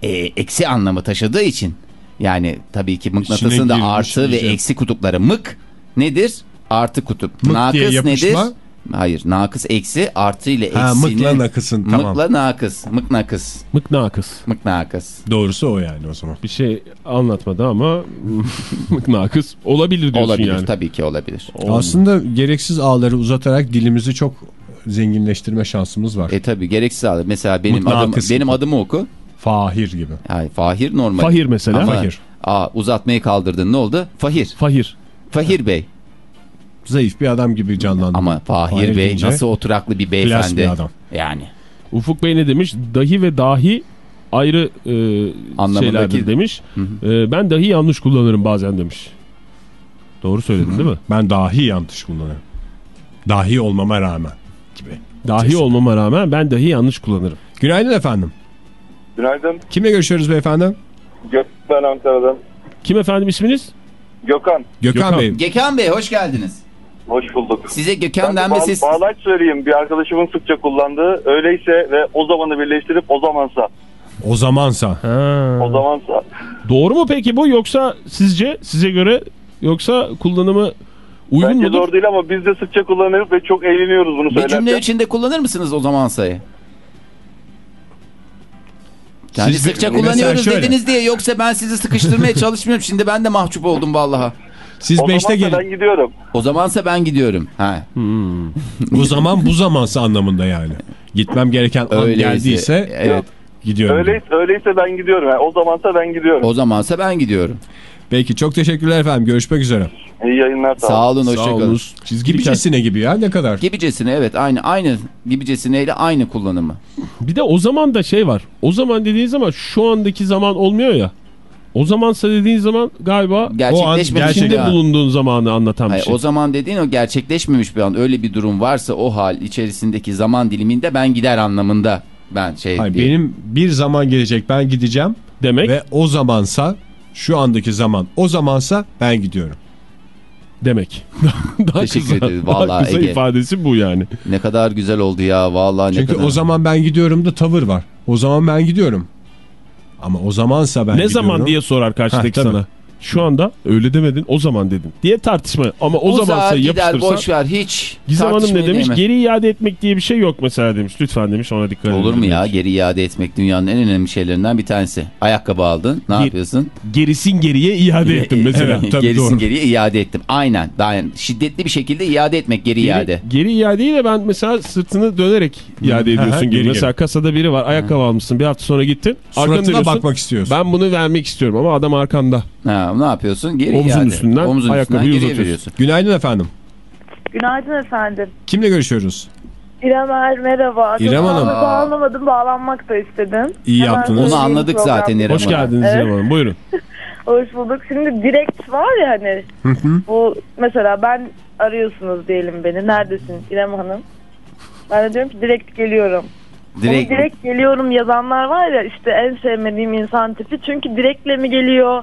e, eksi anlamı taşıdığı için yani tabii ki mıknatısın İçine da girmiş artı ve eksi kutupları mık nedir? Artı kutup. Mık nakıs diye yapışma. nedir? Hayır nakıs eksi artı ile Ha, eksini. mıkla nakısın tamam. Mıkla nakıs. Mıknakıs. Mıknakıs. Mıknakıs. Doğrusu o yani o zaman. Bir şey anlatmadı ama mıknakıs olabilir diyorsun Olabilir yani. tabii ki olabilir. Aslında gereksiz ağları uzatarak dilimizi çok zenginleştirme şansımız var. E tabii gereksiz ağır. Mesela benim adım benim adımı oku. Fahir gibi. Yani Fahir normal. Fahir mesela. Ama, Fahir. Aa, uzatmayı kaldırdın ne oldu? Fahir. Fahir. Fahir Bey. Zayıf bir adam gibi canlandı. Ama Fahir, Fahir Bey deyince nasıl oturaklı bir beyefendi. bir adam. Yani. Ufuk Bey ne demiş? Dahi ve dahi ayrı e, şeylerdir demiş. E, ben dahi yanlış kullanırım bazen demiş. Doğru söyledin değil mi? Ben dahi yanlış kullanıyorum. Dahi olmama rağmen gibi. Dahi olmama rağmen ben dahi yanlış kullanırım. Günaydın efendim. Günaydın. Kimle görüşüyoruz beyefendi? Gökhan Ankara'dan. Kim efendim isminiz? Gökhan. Gökhan, Gökhan. Bey. Gökhan Bey hoş geldiniz. Hoş bulduk. Size Gökhan Ben de denmesi... ba- bağlaç söyleyeyim. Bir arkadaşımın sıkça kullandığı. Öyleyse ve o zamanı birleştirip o zamansa. O zamansa. Ha. O zamansa. Doğru mu peki bu yoksa sizce size göre yoksa kullanımı uygun Bence mudur? doğru değil ama biz de sıkça kullanıyoruz ve çok eğleniyoruz bunu Bir söylerken. cümle içinde kullanır mısınız o zaman sayı? Yani Siz- sıkça kullanıyoruz şöyle. dediniz diye yoksa ben sizi sıkıştırmaya çalışmıyorum. Şimdi ben de mahcup oldum vallaha. Siz O 5'te zamansa gelin. ben gidiyorum. O zamansa ben gidiyorum. Ha. O zaman bu zamansa anlamında yani. Gitmem gereken an Öyleyse, geldiyse evet. gidiyorum. Öyleyse, öyleyse ben gidiyorum. Yani o zamansa ben gidiyorum. O zamansa ben gidiyorum. Peki çok teşekkürler efendim. Görüşmek üzere. İyi yayınlar sağ olun. Sağ olun hoşçakalın. kent- Gibicesine gibi ya ne kadar? Gibicesine evet aynı aynı gibicesineyle aynı kullanımı. Bir de o zaman da şey var. O zaman dediğin zaman şu andaki zaman olmuyor ya. O zamansa dediğin zaman galiba Gerçekleşmemiş içinde ya. bulunduğun zamanı anlatan bir Hayır, şey. o zaman dediğin o gerçekleşmemiş bir an. Öyle bir durum varsa o hal içerisindeki zaman diliminde ben gider anlamında ben şey Hayır, diye- benim bir zaman gelecek ben gideceğim Demek ve o zamansa şu andaki zaman o zamansa ben gidiyorum. demek. daha Teşekkür kısa, ederiz. daha Vallahi kısa Ege. ifadesi bu yani. Ne kadar güzel oldu ya vallahi ne Çünkü kadar. o zaman ben gidiyorum da tavır var. O zaman ben gidiyorum. Ama o zamansa ben ne gidiyorum. zaman diye sorar karşıdaki Ha, sana. Şu anda öyle demedin o zaman dedin diye tartışma. Ama o, o zamansa yapıştırsan. boş ver hiç. Gizem Hanım ne demiş? Geri iade etmek diye bir şey yok mesela demiş. Lütfen demiş ona dikkat edin. Olur mu ya demiş. geri iade etmek dünyanın en önemli şeylerinden bir tanesi. Ayakkabı aldın ne Ger- yapıyorsun? Gerisin geriye iade ettim mesela. Evet, tabii Gerisin doğru. geriye iade ettim. Aynen. Daha yani şiddetli bir şekilde iade etmek geri, Geri, iade. geri iadeyi de ben mesela sırtını dönerek iade ediyorsun geri mesela geri. kasada biri var ayakkabı almışsın bir hafta sonra gittin. Suratına bakmak istiyorsun. Ben bunu vermek istiyorum ama adam arkanda. Ha, ne yapıyorsun? Geri Omzun iade. üstünden Omzun ayakkabıyı üstünden geriye uzatıyorsun. veriyorsun. Günaydın efendim. Günaydın efendim. Kimle görüşüyoruz? İrem Er merhaba. İrem Hanım. fazla Bağlamadım bağlanmak da istedim. İyi Hemen yaptınız. Onu anladık program. zaten İrem Hoş Hanım. geldiniz Evet. Cem Hanım buyurun. Hoş bulduk. Şimdi direkt var ya hani bu mesela ben arıyorsunuz diyelim beni. Neredesin İrem Hanım? Ben de diyorum ki direkt geliyorum. Direkt, Onu direkt geliyorum yazanlar var ya işte en sevmediğim insan tipi. Çünkü direktle mi geliyor?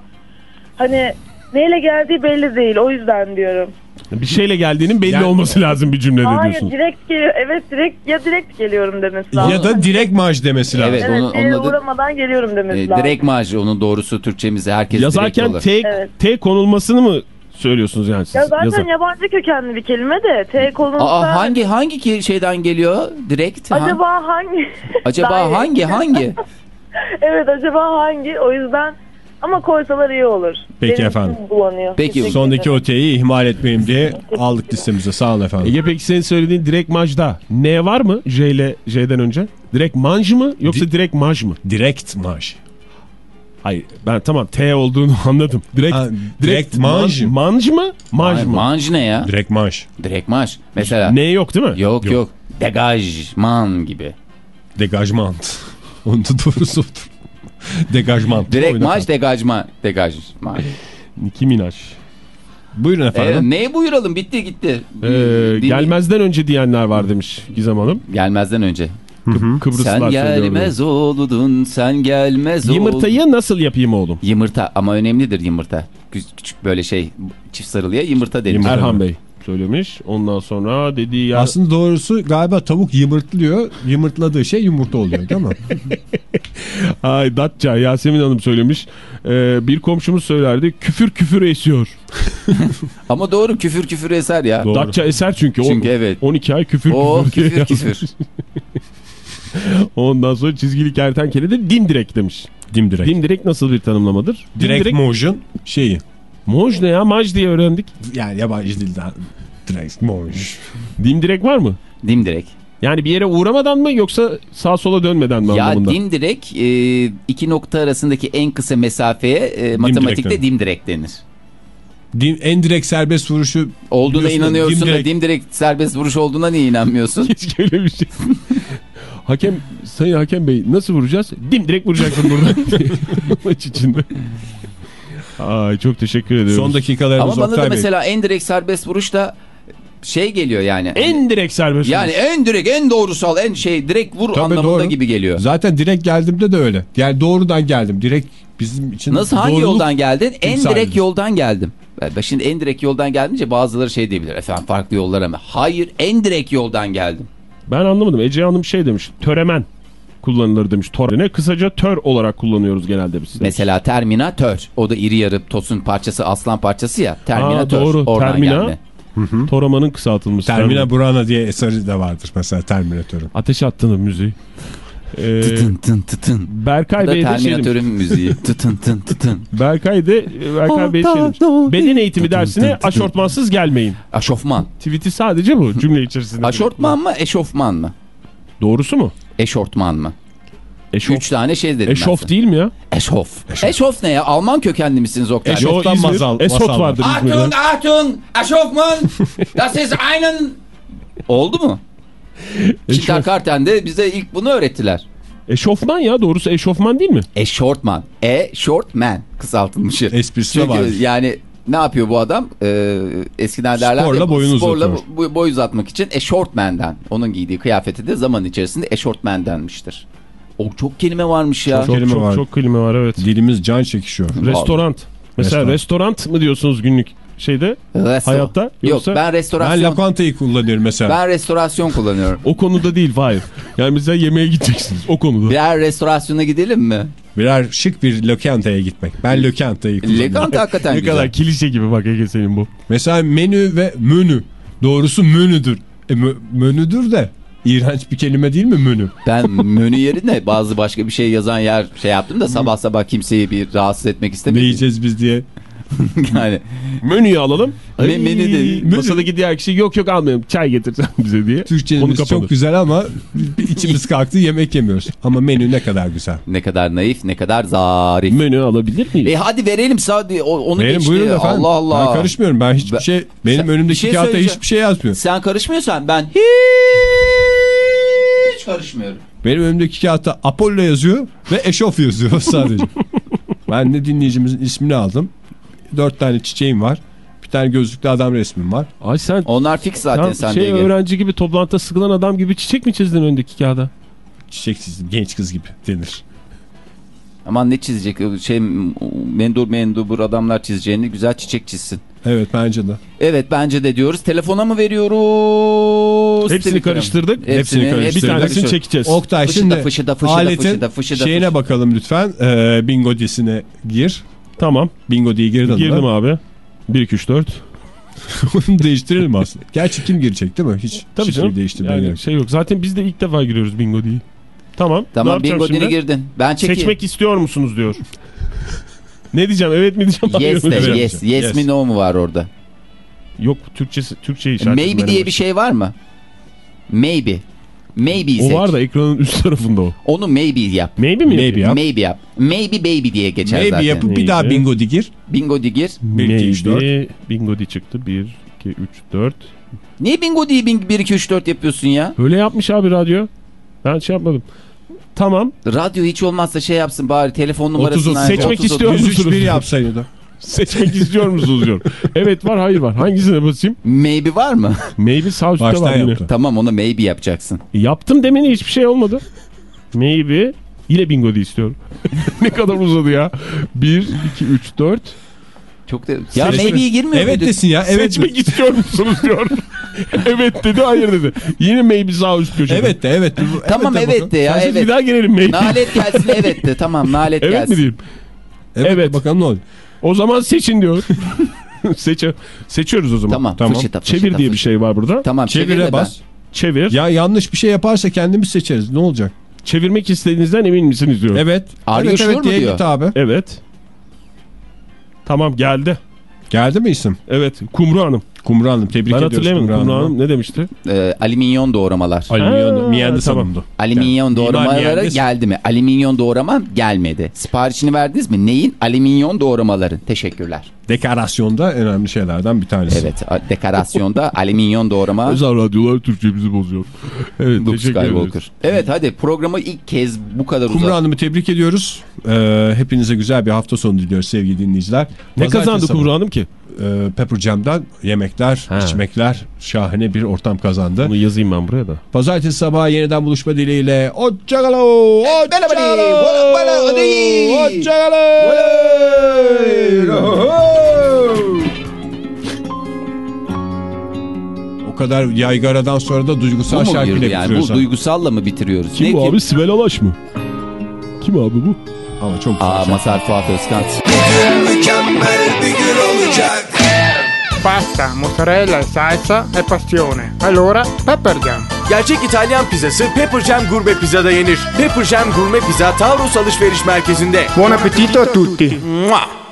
Hani neyle geldiği belli değil. O yüzden diyorum. Bir şeyle geldiğinin belli Yani- olması lazım bir cümlede Hayır diyorsun. direkt geliyor. Evet direkt ya direkt geliyorum demesi lazım. Ya da direkt maaş demesi lazım. Evet, Evet, onu- bir onun adı- uğramadan geliyorum demesi e, lazım. direkt maaşı onun doğrusu Türkçemizde herkes Yazarken direkt olur. T, Evet. T konulmasını mı söylüyorsunuz yani siz? Ya zaten yazar? yabancı kökenli bir kelime de T konulsa Aa, hangi hangi şeyden geliyor direkt? Acaba hangi? Acaba hangi hangi? evet acaba hangi? O yüzden ama koysalar iyi olur. Peki Benim efendim. bulanıyor. Peki, Teşekkür Sondaki. OT'yi ihmal etmeyeyim diye aldık listemize. Sağ olun efendim. Ege peki senin söylediğin direkt majda N var mı J ile J'den önce? Direkt manj mı yoksa Di- direkt maj mı? Direkt maaş. Hayır ben tamam T olduğunu anladım. Direkt, Ha, direkt direkt manj. man- manj mı? Maj Ay, mı? Manj ne ya? Direkt maaş. Direkt maaş. Mesela. N yok değil mi? Yok Yok. yok. Degajman gibi. Degajman. Onu da doğrusu odur. Degajman. Direkt Oyna efendim. degajman. Degajman. Nicki Minaj. Buyurun Ee, efendim. neye buyuralım? Bitti gitti. Ee, Dinle- gelmezden önce diyenler var demiş Gizem Hanım. Gelmezden önce. Kıbrıslılar Sen gelmez oldun, sen gelmez bunu. oldun. Yumurtayı nasıl yapayım oğlum? Yumurta ama önemlidir yumurta. Küçük, küçük böyle şey çift sarılıya yumurta denir. Erhan Bey söylemiş. Ondan sonra dediği yer... Aslında doğrusu galiba tavuk yumurtluyor. Yumurtladığı şey yumurta oluyor değil mi? Ay Datça Yasemin Hanım söylemiş. Ee, bir komşumuz söylerdi. Küfür küfür esiyor. Ama doğru küfür küfür eser ya. Doğru. Datça eser çünkü. O- Çünkü evet. 12 ay küfür O küfür, küfür küfür. Ondan sonra çizgili kertenkele de dimdirek demiş. Dimdirek. Dimdirek nasıl bir tanımlamadır? Direkt Dimdirek- mojun şeyi. Moj ne ya? Maj diye öğrendik. Yani yabancı dilden. Direkt moj. Dimdirek var mı? Dimdirek. Yani bir yere uğramadan mı yoksa sağa sola dönmeden mi Ya anlamında? dimdirek e, iki nokta arasındaki en kısa mesafeye e, matematikte dimdirek denir. Dim, en direkt serbest vuruşu Olduğuna inanıyorsun da dimdirek. dimdirek serbest vuruş olduğuna niye inanmıyorsun? Keşke öyle bir şey. hakem, sayın hakem bey nasıl vuracağız? Dimdirek vuracaksın buradan. Maç içinde. Ay çok teşekkür ediyorum. son dakikalarımız Ama bana da Bey. mesela en direkt serbest vuruş da şey geliyor yani. En direkt serbest yani vuruş. en direkt en doğrusal en şey direkt vur Tabii anlamında doğru. gibi geliyor. Zaten direkt geldiğimde de öyle. Yani doğrudan geldim. Direkt bizim için Nasıl hangi yoldan geldin? En direkt yoldan geldim. Ben şimdi en direkt yoldan geldince bazıları şey diyebilir. Efendim farklı yollar ama. Hayır en direkt yoldan geldim. Ben anlamadım. Ece Hanım şey demiş. Töremen kullanılır demiş. Torene kısaca tör olarak kullanıyoruz genelde biz. Mesela Terminatör. O da iri yarı tosun parçası aslan parçası ya. Terminatör. Aa, doğru. Oradan Termina. gelme. Toraman'ın kısaltılması. Termina Burana diye eseri de vardır mesela Terminatör'ün. Ateş attığını müziği. Ee, Tıtın tın tıtın. Berkay Bey demiş. Terminatörün müziği. Tıtın tın tıtın. Berkay de Berkay Bey şey demiş. Beden eğitimi dersine aşortmansız gelmeyin. Aşofman. Tweet'i sadece bu cümle içerisinde. Aşortman mı eşofman mı? Doğrusu mu? Eşortman mı? Eşof. Üç tane şey dedim Eşof değil mi ya? Eşof. Eşof. ne ya? Alman kökenli misiniz Oktay? Eşof. Eşoftan İzmir, mazal- Esot var. vardır İzmir'de. Achtung, Achtung, Eşofman. Das ist einen... Oldu mu? Eşof. Kindergarten'de bize ilk bunu öğrettiler. Eşofman ya doğrusu eşofman değil mi? Eşortman. E-shortman kısaltılmışı. Esprisi de Çünkü var. yani ne yapıyor bu adam? Ee, eskiden derler Sporla boyunu sporla uzatıyor. bo- boy uzatmak için eşortman'dan. Onun giydiği kıyafeti de zaman içerisinde eşortman'denmiştir. O çok kelime varmış ya. Çok kelime çok var. çok kelime var evet. Dilimiz can çekişiyor. Restoran. Mesela Restoran. mı diyorsunuz günlük şeyde Resto- hayatta? Yok Yoksa ben Ben restorasyon lokantayı kullanıyorum mesela. ben restorasyon kullanıyorum. o konuda değil hayır. Yani mesela yemeğe gideceksiniz o konuda. Birer restorasyona gidelim mi? Birer şık bir lokantaya gitmek. Ben lokantayı kullanıyorum. Lekant hakikaten ne güzel. kadar klişe gibi bak Ege senin bu. Mesela menü ve menü. Doğrusu menüdür. E, mö- menüdür de iğrenç bir kelime değil mi menü? Ben menü yerine bazı başka bir şey yazan yer şey yaptım da sabah sabah kimseyi bir rahatsız etmek Ne istemedim. yiyeceğiz biz diye. yani Menüyü alalım. Me- Ay, menü de- Masadaki diğer kişi yok yok almayalım çay getirsen bize diye. Konu Türkçemiz çok güzel ama içimiz kalktı yemek yemiyoruz. Ama menü ne kadar güzel. ne kadar naif ne kadar zarif. Menü alabilir miyiz? E hadi verelim sadece onu Benim geçti. buyurun efendim. Allah Allah. Ben karışmıyorum. Ben hiçbir Ben- şey benim Sen- önümdeki şey kağıtta hiçbir şey yazmıyor. Sen karışmıyorsan ben hiç karışmıyorum. Benim önümdeki kağıtta Apollo yazıyor ve Eşof yazıyor sadece. ben de dinleyicimizin ismini aldım. Dört tane çiçeğim var. Bir tane gözlüklü adam resmim var. Ay sen, Onlar fix zaten sen şey Ege. öğrenci gibi toplantıda sıkılan adam gibi çiçek mi çizdin öndeki kağıda? Çiçek çizdim. Genç kız gibi denir. Aman ne çizecek şey mendur mendubur adamlar çizeceğini güzel çiçek çizsin. Evet bence de. Evet bence de diyoruz. Telefona mı veriyoruz? Hepsini mı? karıştırdık. Hepsini karıştırdık. Bir tanesini çekeceğiz. Oktay Fışıda, şimdi fışıda, fışıda, aletin fışıda, fışıda, şeyine fışıda. bakalım lütfen. Ee, bingo dizisine gir. Tamam. Bingo diye girdin Girdim mi? abi. 1 2 3 4. Onu değiştirelim aslında. Gerçi kim girecek değil mi? Hiç Tabii şifreyi canım. değiştirmeye Yani gerek şey yok. Zaten biz de ilk defa giriyoruz bingo diye. Tamam. Tamam bingo şimdi? girdin. Ben çekeyim. Seçmek istiyor musunuz diyor. ne diyeceğim? Evet mi diyeceğim? Yes de yes. Yes, Yes. mi no mu var orada? Yok Türkçesi Türkçe işaret. Maybe diye bir şey var mı? Maybe. Maybe O seç. var da ekranın üst tarafında o. Onu maybe yap. Maybe mi? Maybe yap. Maybe yap. Maybe baby diye geçer Maybe zaten. yapıp bir Maybe. daha bingo di gir. Bingo di gir. Bir, iki, üç, Maybe. Bingo diye çıktı. 1, 2, 3, 4. Niye bingo diye 1 2 3 4 yapıyorsun ya? Öyle yapmış abi radyo. Ben şey yapmadım. Tamam. Radyo hiç olmazsa şey yapsın bari telefon numarasını. 30, seçmek Otuz, istiyor otuz. 103 musunuz? bir yapsaydı. Seçmek istiyor musunuz diyor. Evet var hayır var. Hangisine basayım? Maybe var mı? Maybe sağ üstte var yine. tamam ona maybe yapacaksın. Yaptım demeni hiçbir şey olmadı. Maybe. Yine bingo diye istiyorum. ne kadar uzadı ya. 1, 2, 3, 4. Çok da... Ya Seçme- maybe'ye girmiyor Evet muydu? desin ya. Evet. Seçmek istiyor musunuz diyor. evet dedi hayır dedi. Yine maybe sağ üst köşede. Evet de evet. de. Tamam de evet bakalım. de ya Sensiz bir evet. daha gelelim maybe. Nalet gelsin evet de tamam nalet Evet mi gelsin. diyeyim? Evet, Evet. Bakalım ne oluyor. O zaman seçin diyor. Seç Seçiyoruz o zaman. Tamam. Tamam. Fışıta, fışıta, Çevir diye bir şey var burada. Tamam Çevire ben. bas. Çevir. Ya yanlış bir şey yaparsa kendimiz seçeriz. Ne olacak? Çevirmek istediğinizden emin misiniz diyor. Evet. Are you evet evet diye diyor? git abi. Evet. Tamam geldi. Geldi mi isim? Evet Kumru Hanım. Kumru Hanım. Tebrik ben ediyoruz Kumru Kumru Hanım'ı. Hanım ne demişti? Ee, alüminyon doğramalar. Alüminyon Miyendi tamam. sanımdı. Alüminyon Yani, doğramaları geldi mi? Alüminyon doğramam gelmedi. Siparişini verdiniz mi? Neyin? Alüminyon doğramaların. Teşekkürler. Dekorasyonda önemli şeylerden bir tanesi. Evet dekorasyonda alüminyon doğrama. Özel radyolar Türkçemizi bozuyor. Evet Luke teşekkür ederiz. Skywalker. Evet hadi programı ilk kez bu kadar Kumru uzat. Hanım'ı tebrik ediyoruz. Ee, hepinize güzel bir hafta sonu diliyoruz sevgili dinleyiciler. Ne Pazartesi kazandı. Kumru Hanım ki? E, Pepper Jam'dan yemekler, Ha. içmekler şahane bir ortam kazandı. Bunu yazayım ben buraya da. Pazartesi sabahı yeniden buluşma dileğiyle. Hoşçakalın. Hoşçakalın. Hoşçakalın. O kadar yaygaradan sonra da duygusal şarkıyla girdi yani? Bu bitiriyoruz. duygusalla mı bitiriyoruz? Kim Ne bu ki? abi? Sibel Alaş mı? Kim abi bu? Ama çok güzel Aa. Masar Fuat Özkan. Pasta, mozzarella e salsa e passione. Allora, Pepper Jam. Gerçek İtalyan pizzası Pepper Jam Gurme Pizza'da yenir. Pepper Jam Gurme Pizza Taurus Alışveriş Merkezi'nde. Buon appetito a tutti. Mua!